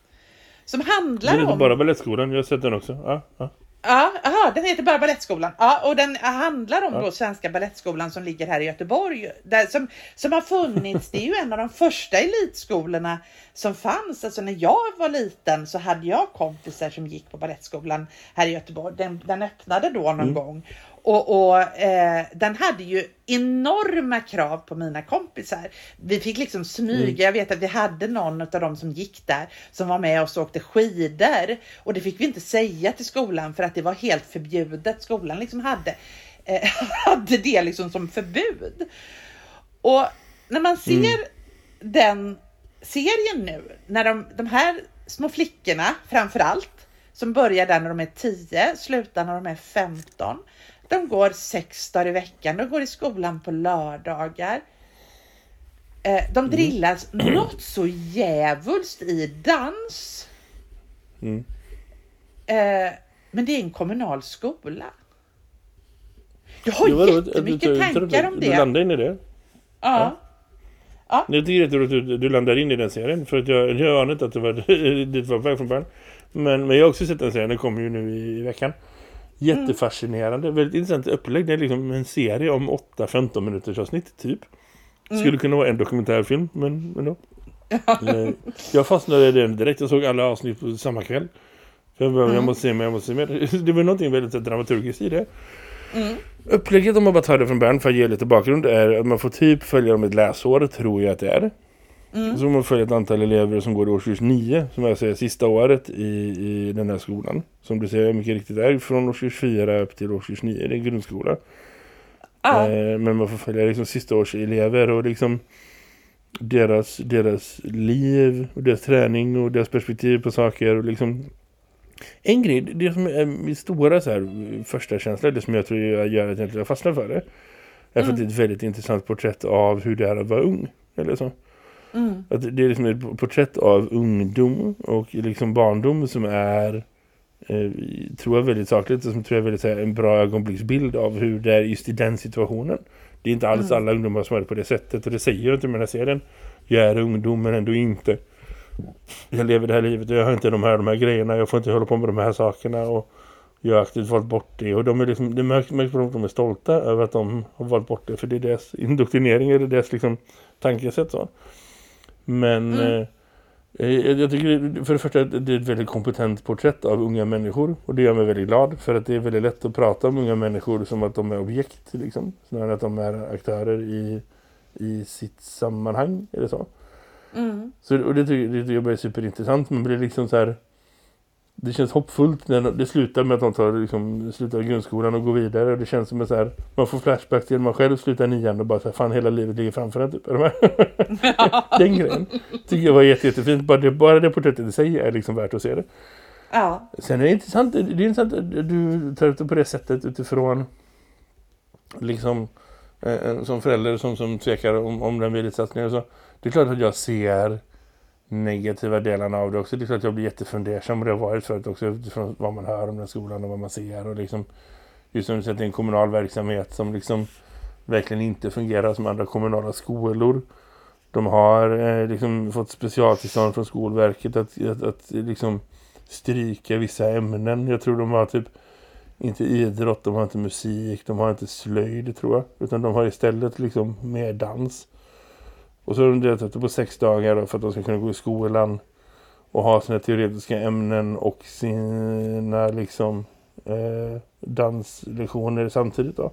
Som handlar om... Bara Balettskolan, jag har sett den också. Ja, ja. Ja, aha, den heter bara Balettskolan. Ja, och den handlar om ja. då Svenska Balettskolan som ligger här i Göteborg. Där, som, som har funnits, det är ju en av de första elitskolorna som fanns. Alltså när jag var liten så hade jag kompisar som gick på Balettskolan här i Göteborg. Den, den öppnade då någon mm. gång. Och, och eh, den hade ju enorma krav på mina kompisar. Vi fick liksom smyga. Mm. Jag vet att vi hade någon av dem som gick där som var med och så åkte skidor och det fick vi inte säga till skolan för att det var helt förbjudet. Skolan liksom hade, eh, hade det liksom som förbud. Och när man ser mm. den serien nu, när de, de här små flickorna framför allt som börjar där när de är 10, slutar när de är 15 de går sex dagar i veckan. De går i skolan på lördagar. Eh, de mm. drillas mm. något så jävulst i dans. Mm. Eh, men det är en kommunal skola. Jag har jo, jättemycket du, tankar om det. Du landar in i det? Ja. ja. ja. Jag tycker att du, du, landar in i den serien. För att jag, jag anade inte att det var dit var väg från början. Men, men jag har också sett den serien. Den kommer ju nu i, i veckan. Jättefascinerande. Mm. Väldigt intressant upplägg. Det är liksom en serie om 8-15 minuters avsnitt typ. Mm. Skulle kunna vara en dokumentärfilm, men, men då. Eh, jag fastnade i den direkt. Jag såg alla avsnitt på samma kväll. Jag, mm. jag måste se mer, jag måste se mer. Det var någonting väldigt dramaturgiskt i det. Mm. Upplägget om man bara tar det från början för att ge lite bakgrund är att man får typ följa dem ett läsår, tror jag att det är. Mm. Så man följer ett antal elever som går i årskurs 9 som jag säger sista året i, i den här skolan. Som du säger mycket riktigt är från årskurs 4 upp till årskurs 9, det är grundskola. Ja. Eh, men man får följa liksom sista års elever och liksom deras, deras liv och deras träning och deras perspektiv på saker och liksom en grej, det som är min stora så här, första känsla, det som jag tror jag gör att jag fastnar för det är för mm. att det är ett väldigt intressant porträtt av hur det är att vara ung eller så. Mm. Att det är liksom ett porträtt av ungdom och liksom barndom som är eh, tror jag väldigt sakligt och som tror jag väldigt här, en bra ögonblicksbild av hur det är just i den situationen. Det är inte alls mm. alla ungdomar som är på det sättet och det säger jag inte med den här serien. Jag är ungdom men ändå inte. Jag lever det här livet och jag har inte de här, de här grejerna. Jag får inte hålla på med de här sakerna och jag har aktivt valt bort det. Och de är liksom, det märks, märks på att de är stolta över att de har valt bort det. För det är deras indoktrinering eller deras liksom, tankesätt. Så. Men mm. eh, jag tycker för det första att det är ett väldigt kompetent porträtt av unga människor. Och det gör mig väldigt glad. För att det är väldigt lätt att prata om unga människor som att de är objekt. Liksom. Snarare att de är aktörer i, i sitt sammanhang. Eller så. Mm. så och det tycker, det tycker jag är superintressant. Men det är liksom så här det känns hoppfullt när det slutar med att de tar, liksom, slutar grundskolan och går vidare. Och det känns som att så här, man får flashback till när man själv slutar nian och bara så här, fan hela livet ligger framför en typ. Ja. Den grejen tycker jag var jätte, jättefint. Bara det, bara det porträttet i sig är liksom värt att se det. Ja. Sen är det intressant, det är intressant att du tar upp det på det sättet utifrån liksom eh, som förälder som, som tvekar om, om den viditsatsningen. Så det är klart att jag ser negativa delarna av det också. Det är klart att jag blir jättefundersam och det har varit förut också utifrån vad man hör om den skolan och vad man ser och liksom just som du säger, det är en kommunal verksamhet som liksom verkligen inte fungerar som andra kommunala skolor. De har eh, liksom fått specialtillstånd från Skolverket att, att, att liksom stryka vissa ämnen. Jag tror de har typ inte idrott, de har inte musik, de har inte slöjd tror jag. Utan de har istället liksom mer dans. Och så har de delat upp det på sex dagar för att de ska kunna gå i skolan och ha sina teoretiska ämnen och sina liksom eh, danslektioner samtidigt då.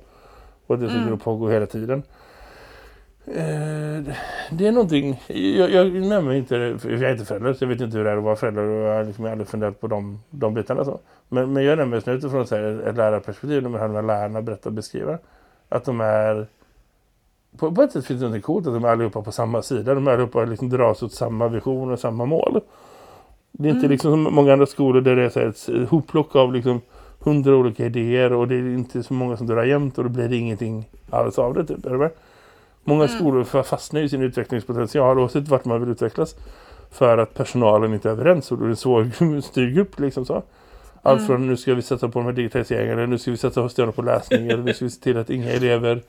Och det ska mm. pågå hela tiden. Eh, det är någonting, jag, jag nämner inte, jag är inte förälder så jag vet inte hur det är att vara förälder och jag har liksom aldrig funderat på de, de bitarna så. Men, men jag nämner snart utifrån så här, ett lärarperspektiv de här lärarna berätta och beskriva att de är på, på ett sätt finns det något coolt att de är allihopa på samma sida. De är allihopa liksom dras åt samma vision och samma mål. Det är inte mm. liksom som många andra skolor där det är så ett hopplock av liksom hundra olika idéer och det är inte så många som drar jämnt och då blir det ingenting alls av det typ. Eller? Många mm. skolor fastnar i sin utvecklingspotential oavsett vart man vill utvecklas för att personalen inte är överens och då är det en svår styrgrupp liksom så. Allt mm. från nu ska vi sätta på de här digitaliseringarna, nu ska vi sätta oss på läsning eller nu ska vi se till att inga elever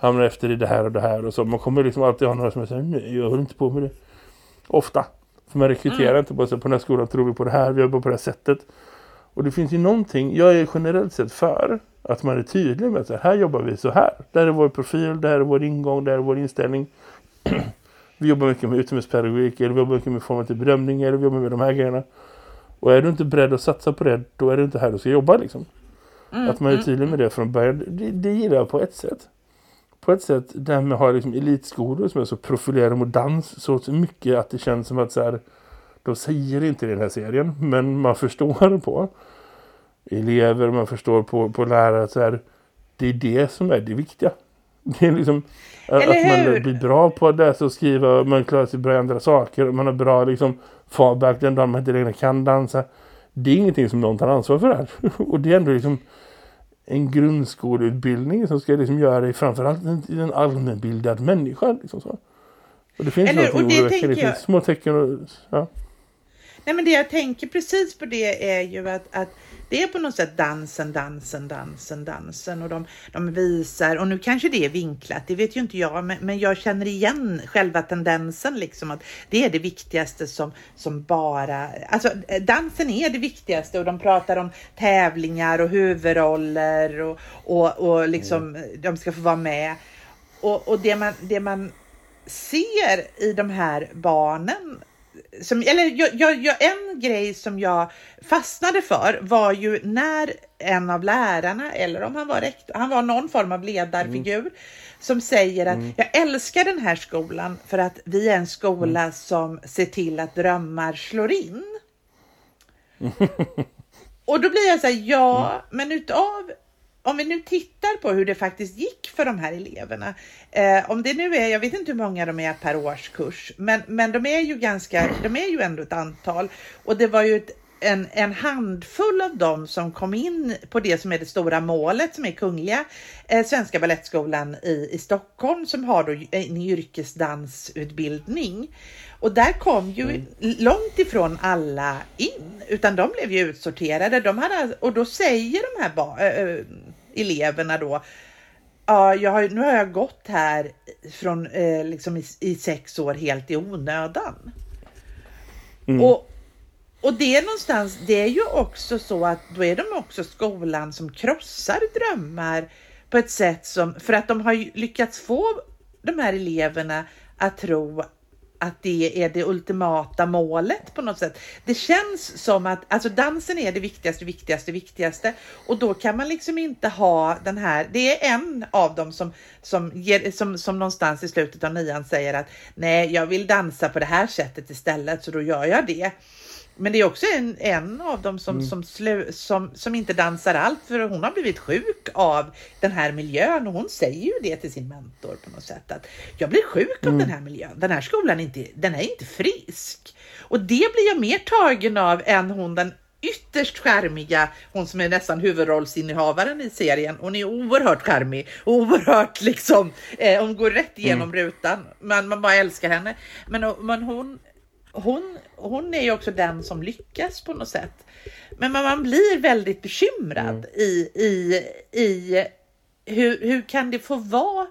hamnar efter i det här och det här och så. Man kommer liksom alltid ha några som säger nej jag håller inte på med det. Ofta. För man rekryterar mm. inte bara så på den här skolan tror vi på det här, vi jobbar på det här sättet. Och det finns ju någonting, jag är generellt sett för att man är tydlig med att här jobbar vi så här. Där är vår profil, där är vår ingång, där är vår inställning. vi jobbar mycket med utomhuspedagogik, eller vi jobbar mycket med formativ bedömning, eller vi jobbar med de här grejerna. Och är du inte beredd att satsa på det, då är du inte här du ska jobba liksom. Mm, att man är mm, tydlig med mm. det från början, det, det gillar jag på ett sätt på ett sätt där man har liksom elitskolor som är så profilerade mot dans så mycket att det känns som att så här, de säger inte i den här serien men man förstår på elever, man förstår på, på lärare att så här, det är det som är det viktiga. Det är liksom att man blir bra på att läsa och skriva man klarar sig bra i andra saker man har bra liksom fallback den dagen man inte längre kan dansa. Det är ingenting som någon tar ansvar för det här. och det är ändå liksom en grundskoleutbildning som ska liksom göra dig framförallt en, en allmänbildad människa. Liksom så. Och det finns Eller, och det, finns jag... små tecken. Och, ja. Nej men det jag tänker precis på det är ju att, att det är på något sätt dansen, dansen, dansen, dansen och de, de visar och nu kanske det är vinklat, det vet ju inte jag, men, men jag känner igen själva tendensen liksom att det är det viktigaste som, som bara, alltså dansen är det viktigaste och de pratar om tävlingar och huvudroller och, och, och liksom mm. de ska få vara med och, och det man, det man ser i de här barnen som, eller jag, jag, jag, en grej som jag fastnade för var ju när en av lärarna, eller om han var rektor, han var någon form av ledarfigur, mm. som säger att mm. jag älskar den här skolan för att vi är en skola mm. som ser till att drömmar slår in. Och då blir jag så här, ja, mm. men utav, om vi nu tittar på hur det faktiskt gick för de här eleverna. Eh, om det nu är, jag vet inte hur många de är per årskurs, men, men de är ju ganska, de är ju ändå ett antal. Och det var ju ett, en, en handfull av dem som kom in på det som är det stora målet som är Kungliga eh, Svenska Ballettskolan i, i Stockholm som har då en yrkesdansutbildning. Och där kom ju mm. långt ifrån alla in, utan de blev ju utsorterade. De hade, och då säger de här äh, eleverna då, ja, jag har, nu har jag gått här från, äh, liksom i, i, sex år helt i onödan. Mm. Och, och det är någonstans, det är ju också så att då är de också skolan som krossar drömmar på ett sätt som, för att de har lyckats få de här eleverna att tro att det är det ultimata målet på något sätt. Det känns som att alltså dansen är det viktigaste, viktigaste, viktigaste och då kan man liksom inte ha den här. Det är en av dem som som ger, som, som någonstans i slutet av nian säger att nej, jag vill dansa på det här sättet istället, så då gör jag det. Men det är också en, en av dem som, mm. som, slu, som, som inte dansar allt för hon har blivit sjuk av den här miljön och hon säger ju det till sin mentor på något sätt att jag blir sjuk mm. av den här miljön. Den här skolan är inte, den är inte frisk. Och det blir jag mer tagen av än hon den ytterst skärmiga, hon som är nästan huvudrollsinnehavaren i serien. Hon är oerhört skärmig, oerhört liksom, eh, hon går rätt igenom mm. rutan. Man, man bara älskar henne. Men, men hon, hon, hon är ju också den som lyckas på något sätt. Men man blir väldigt bekymrad mm. i, i, i hur, hur kan det få vara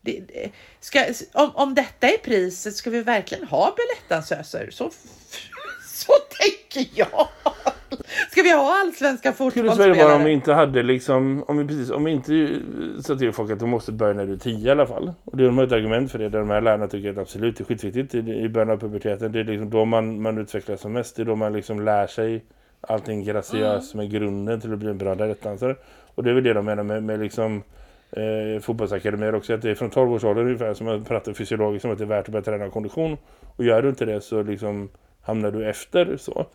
det, det, ska, om, om detta är priset, ska vi verkligen ha balettdansöser? Så, så tänker jag. Ska vi ha allsvenska fotbollsspelare? Skulle om vi inte hade liksom, om vi precis, om vi inte sa till folk att de måste börja när du är tio i alla fall. Och det är ett argument för det, där de här lärarna tycker att absolut är skitviktigt i, i början av puberteten. Det är liksom då man, man utvecklas som mest, det är då man liksom lär sig allting graciöst mm. med grunden till att bli en bra dansare. Och det är väl det de menar med, med liksom eh, fotbollsakademier också, att det är från 12 års ålder ungefär som man pratar fysiologiskt om att det är värt att börja träna kondition. Och gör du inte det så liksom hamnar du efter så.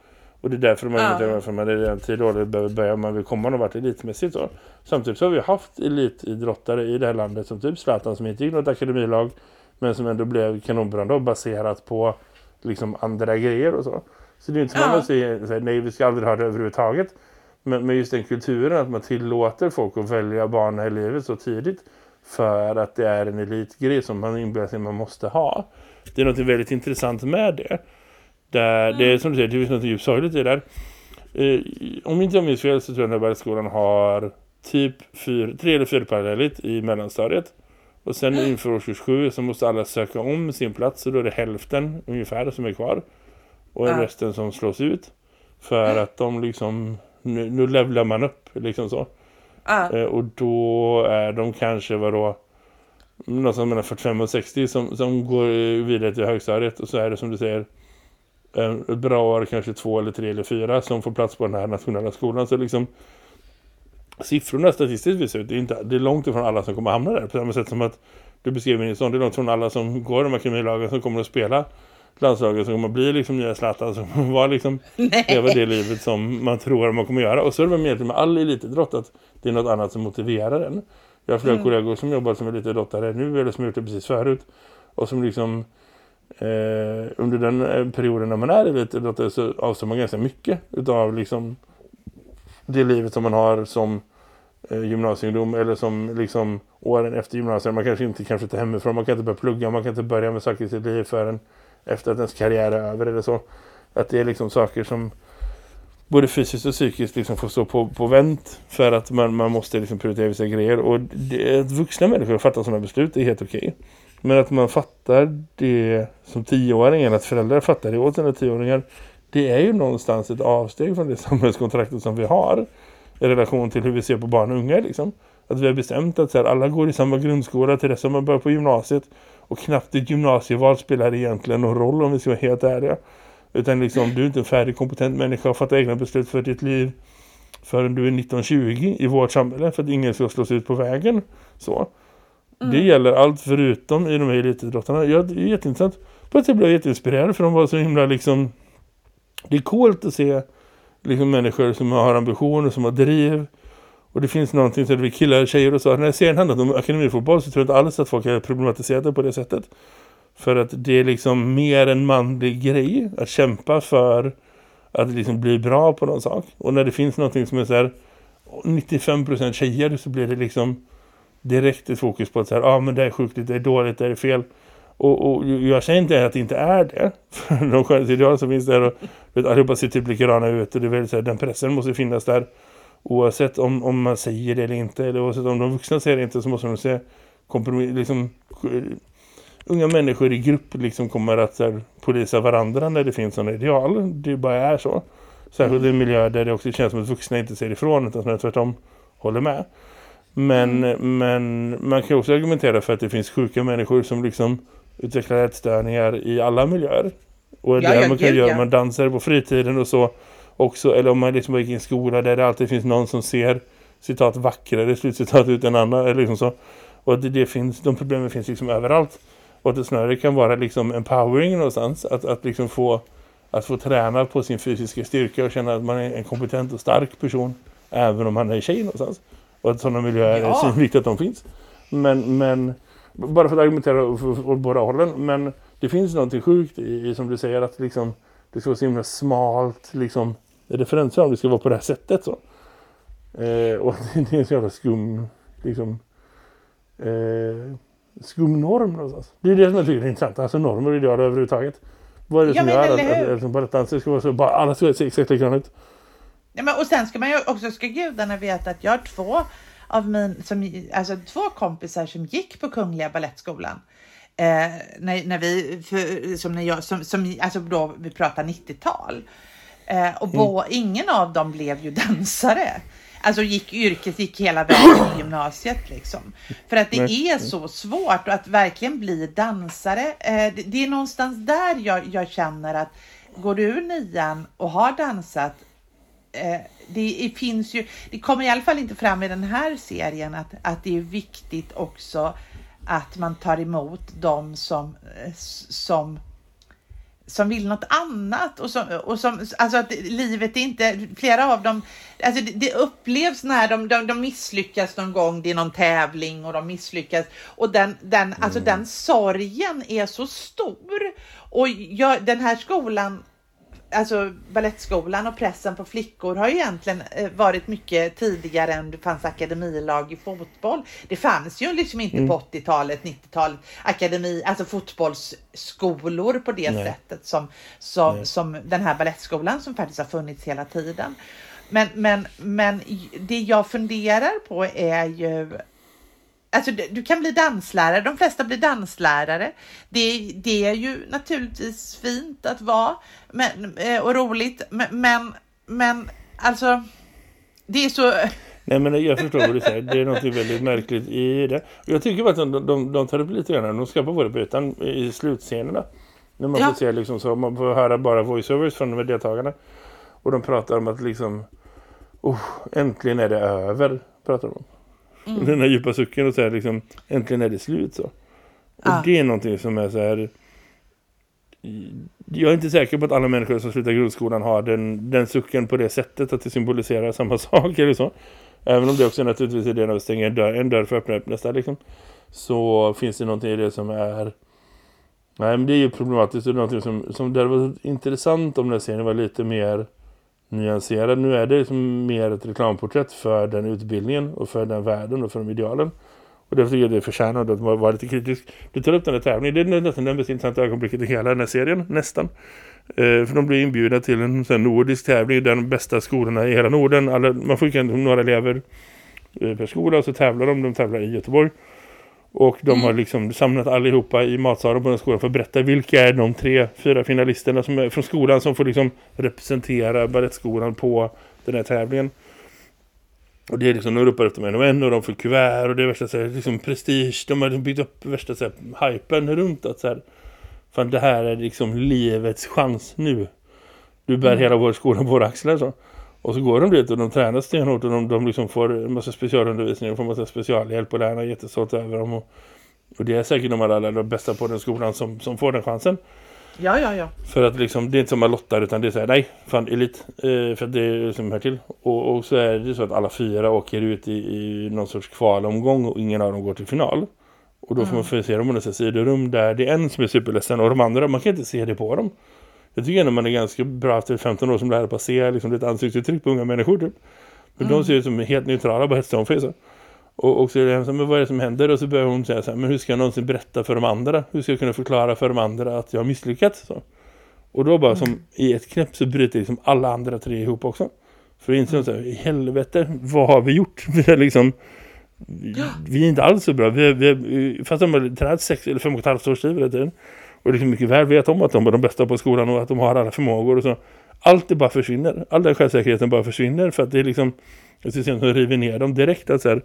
Och det är därför man ja. för man är redan tid då behöver börja om man vill komma och varit elitmässigt så. Samtidigt så har vi haft elitidrottare i det här landet som typ Zlatan som inte gick något akademilag men som ändå blev kanonbra då baserat på liksom andra grejer och så. Så det är inte som ja. man säger nej vi ska aldrig ha det överhuvudtaget. Men, men just den kulturen att man tillåter folk att välja bana i livet så tidigt för att det är en elitgrej som man inbillar sig man måste ha. Det är något väldigt intressant med det. Där, mm. Det är som du säger, det finns något djupt sorgligt i det där. Eh, om inte jag minns fel så tror jag att Bergsskolan har typ fyr, tre eller fyra parallelligt i mellanstadiet. Och sen mm. inför årskurs sju så måste alla söka om sin plats så då är det hälften ungefär som är kvar. Och mm. resten som slås ut. För att de liksom, nu, nu levlar man upp liksom så. Mm. och då är de kanske, vadå, någonstans mellan 45 och 60 som, som går vidare till högstadiet. Och så är det som du säger ett bra år, kanske två eller tre eller fyra som får plats på den här nationella skolan. Så liksom siffrorna statistiskt visar ut, det är, inte, det är långt ifrån alla som kommer hamna där. På samma sätt som att du beskriver Nilsson, det är långt ifrån alla som går de akademilagen som kommer att spela landslaget som kommer att bli liksom nya Zlatan som kommer vara liksom leva det livet som man tror att man kommer att göra. Och så är det med, med all elitidrott att det är något annat som motiverar en. Jag har flera mm. kollegor som jobbar som elitidrottare nu eller som gjort det precis förut och som liksom Eh, under den eh, perioden när man är elitidrottare så avser man ganska mycket utav liksom det livet som man har som eh, gymnasieungdom eller som liksom åren efter gymnasiet. Man kanske inte kan flytta hemifrån, man kan inte börja plugga, man kan inte börja med saker i sitt liv förrän efter att ens karriär är över eller så. Att det är liksom saker som både fysiskt och psykiskt liksom får stå på, på vänt för att man, man måste liksom prioritera vissa grejer. Och det, att vuxna människor fattar sådana beslut är helt okej. Okay. Men att man fattar det som tioåring eller att föräldrar fattar det åt sina tioåringar det är ju någonstans ett avsteg från det samhällskontraktet som vi har i relation till hur vi ser på barn och unga liksom. Att vi har bestämt att så här, alla går i samma grundskola till dess att man börjar på gymnasiet och knappt ett gymnasieval spelar egentligen någon roll om vi ska vara helt ärliga. Utan liksom, du är inte en färdig kompetent människa och fattar egna beslut för ditt liv förrän du är 19-20 i vårt samhälle för att ingen ska slås ut på vägen. Så. Mm. Det gäller allt förutom i de här elitidrottarna. Ja, det är jätteintressant. På att jag blev jätteinspirerad för de var så himla liksom... Det är coolt att se liksom människor som har ambitioner, som har driv Och det finns någonting att vi killar, tjejer och så. När serien handlat om akademifotboll så tror jag inte alls att folk är problematiserade på det sättet. För att det är liksom mer en manlig grej att kämpa för att liksom bli bra på någon sak. Och när det finns någonting som är så här 95% tjejer så blir det liksom direkt ett fokus på att säga, ah, men det är sjukligt, det är dåligt, det är fel. Och, och jag känner inte att det inte är det. För de skönhetsideal som finns där och vet, allihopa ser typ likadana ut och det är väl så här, den pressen måste finnas där oavsett om, om man säger det eller inte eller oavsett om de vuxna säger det inte så måste de se kompromiss, liksom eh, unga människor i grupp liksom kommer att så här, polisa varandra när det finns sådana ideal. Det bara är så. Särskilt i en miljö där det också känns som att vuxna inte ser ifrån utan tvärtom håller med. Men, mm. men man kan också argumentera för att det finns sjuka människor som liksom utvecklar ätstörningar i alla miljöer. Och ja, det man kan göra, ja. man dansar på fritiden och så också. Eller om man liksom gick i en skola där det alltid finns någon som ser citat vackrare slutcitat ut än annan. Eller liksom så. Och det, det finns, de problemen finns liksom överallt. Och att det snarare kan vara liksom empowering någonstans. Att, att liksom få att få träna på sin fysiska styrka och känna att man är en kompetent och stark person även om man är tjej någonstans. Och att sådana miljöer ja. är viktigt att de finns. Men, men bara för att argumentera åt båda hållen. Men det finns något sjukt i, i, som du säger att liksom, det ska vara så himla smalt liksom, referensram. Det ska vara på det här sättet. Så. Eh, och det är en så jävla skum liksom, eh, skum norm någonstans. Det är det som jag tycker är intressant. Alltså normer och ideal överhuvudtaget. Vad är det som gör att, att, att, att balettdanser ska vara så... Bara, alla ska se exakt likadant ut. Ja, men, och sen ska man ju också, ska gudarna veta att jag har två av min, som, alltså två kompisar som gick på Kungliga Ballettskolan. Eh, när, när vi, för, som när jag, som, som, alltså då vi pratar 90-tal. Eh, och bo, mm. ingen av dem blev ju dansare. Alltså gick yrket, gick hela vägen i gymnasiet liksom. För att det Nej. är så svårt att verkligen bli dansare. Eh, det, det, är någonstans där jag, jag känner att går du ur nian och har dansat eh, det finns ju, det kommer i alla fall inte fram i den här serien att, att det är viktigt också att man tar emot de som, eh, som som vill något annat och som, och som alltså att livet är inte, flera av dem, alltså det, det upplevs när de, de, de misslyckas någon gång, det är någon tävling och de misslyckas och den, den, alltså mm. alltså den sorgen är så stor och jag, den här skolan alltså ballettskolan och pressen på flickor har ju egentligen eh, varit mycket tidigare än det fanns akademilag i fotboll. Det fanns ju liksom inte mm. på 80-talet, 90-talet akademi, alltså fotbollsskolor på det Nej. sättet som, som, som den här ballettskolan som faktiskt har funnits hela tiden. Men, men, men det jag funderar på är ju Alltså, du kan bli danslärare, de flesta blir danslärare. Det, det är ju naturligtvis fint att vara men, eh, och roligt, men, men, alltså, det är så... Nej men jag förstår vad du säger, det är något väldigt märkligt i det. Jag tycker att de, de, de tar upp lite grann, de ska på våra byten i slutscenerna. När man ja. får se liksom så, man får höra bara voiceovers från de deltagarna. Och de pratar om att liksom, oh, äntligen är det över, pratar de om. Mm. Den här djupa sucken och säga liksom, äntligen är det slut så. Och ah. det är någonting som är så här... Jag är inte säker på att alla människor som slutar grundskolan har den, den sucken på det sättet att det symboliserar samma sak eller så. Även om det också naturligtvis är det när vi stänger en dörr, en dörr för att öppna upp nästa liksom. Så finns det någonting i det som är... Nej men det är ju problematiskt och någonting som, som det var intressant om den här serien var lite mer nyanserad. Nu är det liksom mer ett reklamporträtt för den utbildningen och för den världen och för de idealen. Och därför tycker jag det förtjänar att vara lite kritisk. Du tar upp den här tävlingen. Det är nästan den mest intressanta ögonblicket i hela den här serien. Nästan. Eh, för de blir inbjudna till en sån nordisk tävling. Den bästa skolorna i hela Norden. Alla, man får ju några elever eh, per skola och så tävlar de. De tävlar i Göteborg. Och de har mm. liksom samlat allihopa i matsalen på den skolan för att berätta vilka är de tre, fyra finalisterna som är från skolan som får liksom representera ballettskolan på den här tävlingen. Och det är liksom, de ropar efter en och en och de får kuvert och det är värsta så här, liksom prestige. De har liksom byggt upp värsta så här, hypen runt att så här, fan det här är liksom livets chans nu. Du bär mm. hela vår skola på våra axlar så. Och så går de dit och de tränar stenhårt och de, de liksom får en massa specialundervisning och får en massa specialhjälp och lärarna är jättestolt över dem. Och, och det är säkert de allra, allra bästa på den skolan som, som får den chansen. Ja, ja, ja. För att liksom, det är inte som man lottar utan det är så här, nej, fan elit. Eh, för att det är liksom här till. Och, och, så är det så att alla fyra åker ut i, i någon sorts kvalomgång och ingen av dem går till final. Och då får mm. man se dem under sidorum där det är en som är superledsen och de andra, man kan inte se det på dem. Jag tycker ändå man är ganska bra efter 15 år som lärare på att se liksom, lite ansiktsuttryck på unga människor typ. Men mm. de ser ut som helt neutrala på headstoneface. Och, och så är det men vad är det som händer? Och så börjar hon säga så här, men hur ska jag någonsin berätta för de andra? Hur ska jag kunna förklara för de andra att jag har misslyckats? Så. Och då bara mm. som i ett knäpp så bryter liksom alla andra tre ihop också. För att inse så här, i helvete, vad har vi gjort? Vi är liksom, ja. vi är inte alls så bra. Vi, vi, fast de har tränat sex eller fem och ett halvt års tid tiden. Och liksom mycket väl vet om att de är de bästa på skolan och att de har alla förmågor och så. Allt det bara försvinner. All den självsäkerheten bara försvinner för att det är liksom ett system som river ner dem direkt att så här,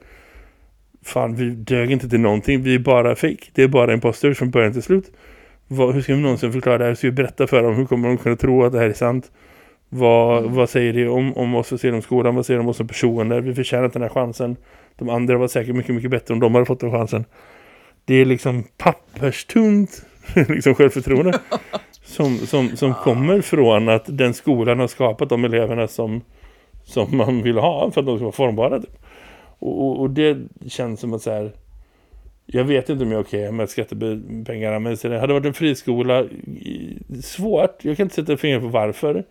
fan vi dög inte till någonting, vi är bara fake. Det är bara imposter från början till slut. Vad, hur ska vi någonsin förklara det här? Hur ska vi berätta för dem? Hur kommer de kunna tro att det här är sant? Vad, mm. vad säger det om, om oss? Vad säger de om skolan? Vad säger de om oss som personer? Vi förtjänar inte den här chansen. De andra var säkert mycket, mycket bättre om de hade fått den chansen. Det är liksom papperstunt liksom självförtroende som, som, som kommer från att den skolan har skapat de eleverna som, som man vill ha för att de ska vara formbara. Typ. Och, och, och, det känns som att så här, jag vet inte om jag är okej okay med skattepengarna men det hade varit en friskola svårt, jag kan inte sätta fingret på varför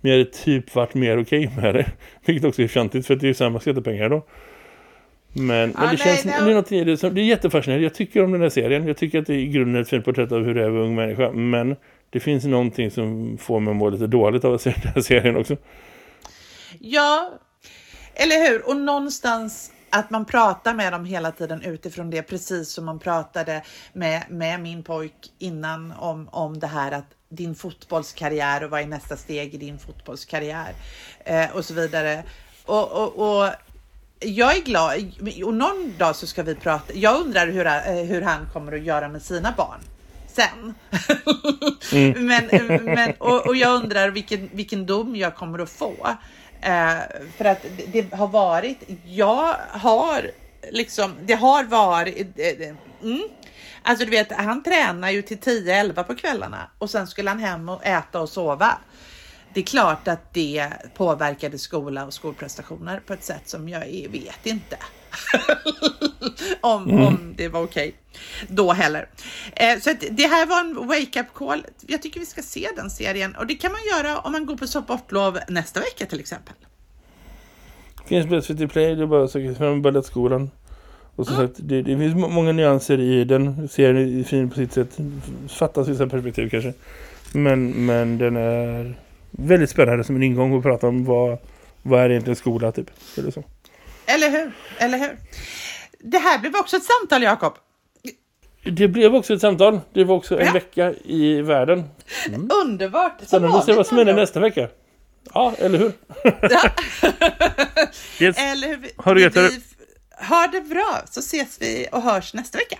men jag hade typ varit mer okej okay med det vilket också är fjantigt för det är samma skattepengar då men, men det känns det, är något, det, är, är jättefascinerande. Jag tycker om den här serien. Jag tycker att det är i grunden ett fint porträtt av hur det är ung människa. Men det finns någonting som får mig att må lite dåligt av att se den här serien också. Ja, eller hur? Och någonstans att man pratar med dem hela tiden utifrån det, precis som man pratade med, med min pojk innan om, om det här att din fotbollskarriär och vad är nästa steg i din fotbollskarriär eh, och så vidare. Och, och, och jag är glad och någon dag så ska vi prata. Jag undrar hur, eh, hur han kommer att göra med sina barn sen. Mm. men, men, och, och, jag undrar vilken, vilken dom jag kommer att få. Eh, för att det, det, har varit, jag har liksom, det har varit, eh, eh, mm. Alltså du vet, han tränar ju till 10-11 på kvällarna och sen skulle han hem och äta och sova det är klart att det påverkade skola och skolprestationer på ett sätt som jag vet inte. om, mm. om det var okej okay. då heller. Eh, så det här var en wake-up call. Jag tycker vi ska se den serien och det kan man göra om man går på sportlov nästa vecka till exempel. Finns på SVT Play, det är bara att söka fram ballettskolan. Och som mm. sagt, det, det, finns många nyanser i den. Serien är fin på sitt sätt. Fattas vissa perspektiv kanske. Men, men den är väldigt spännande som en ingång att prata om vad, vad är egentligen skola typ. Eller, så. eller hur? Eller hur? Det här blev också ett samtal, Jakob. Det blev också ett samtal. Det var också en ja. vecka i världen. Mm. Underbart. Spännande att se vad som händer nästa vecka. Ja, eller hur? Ja. yes. Eller hur? Har du vi, vi, ha det bra så ses vi och hörs nästa vecka.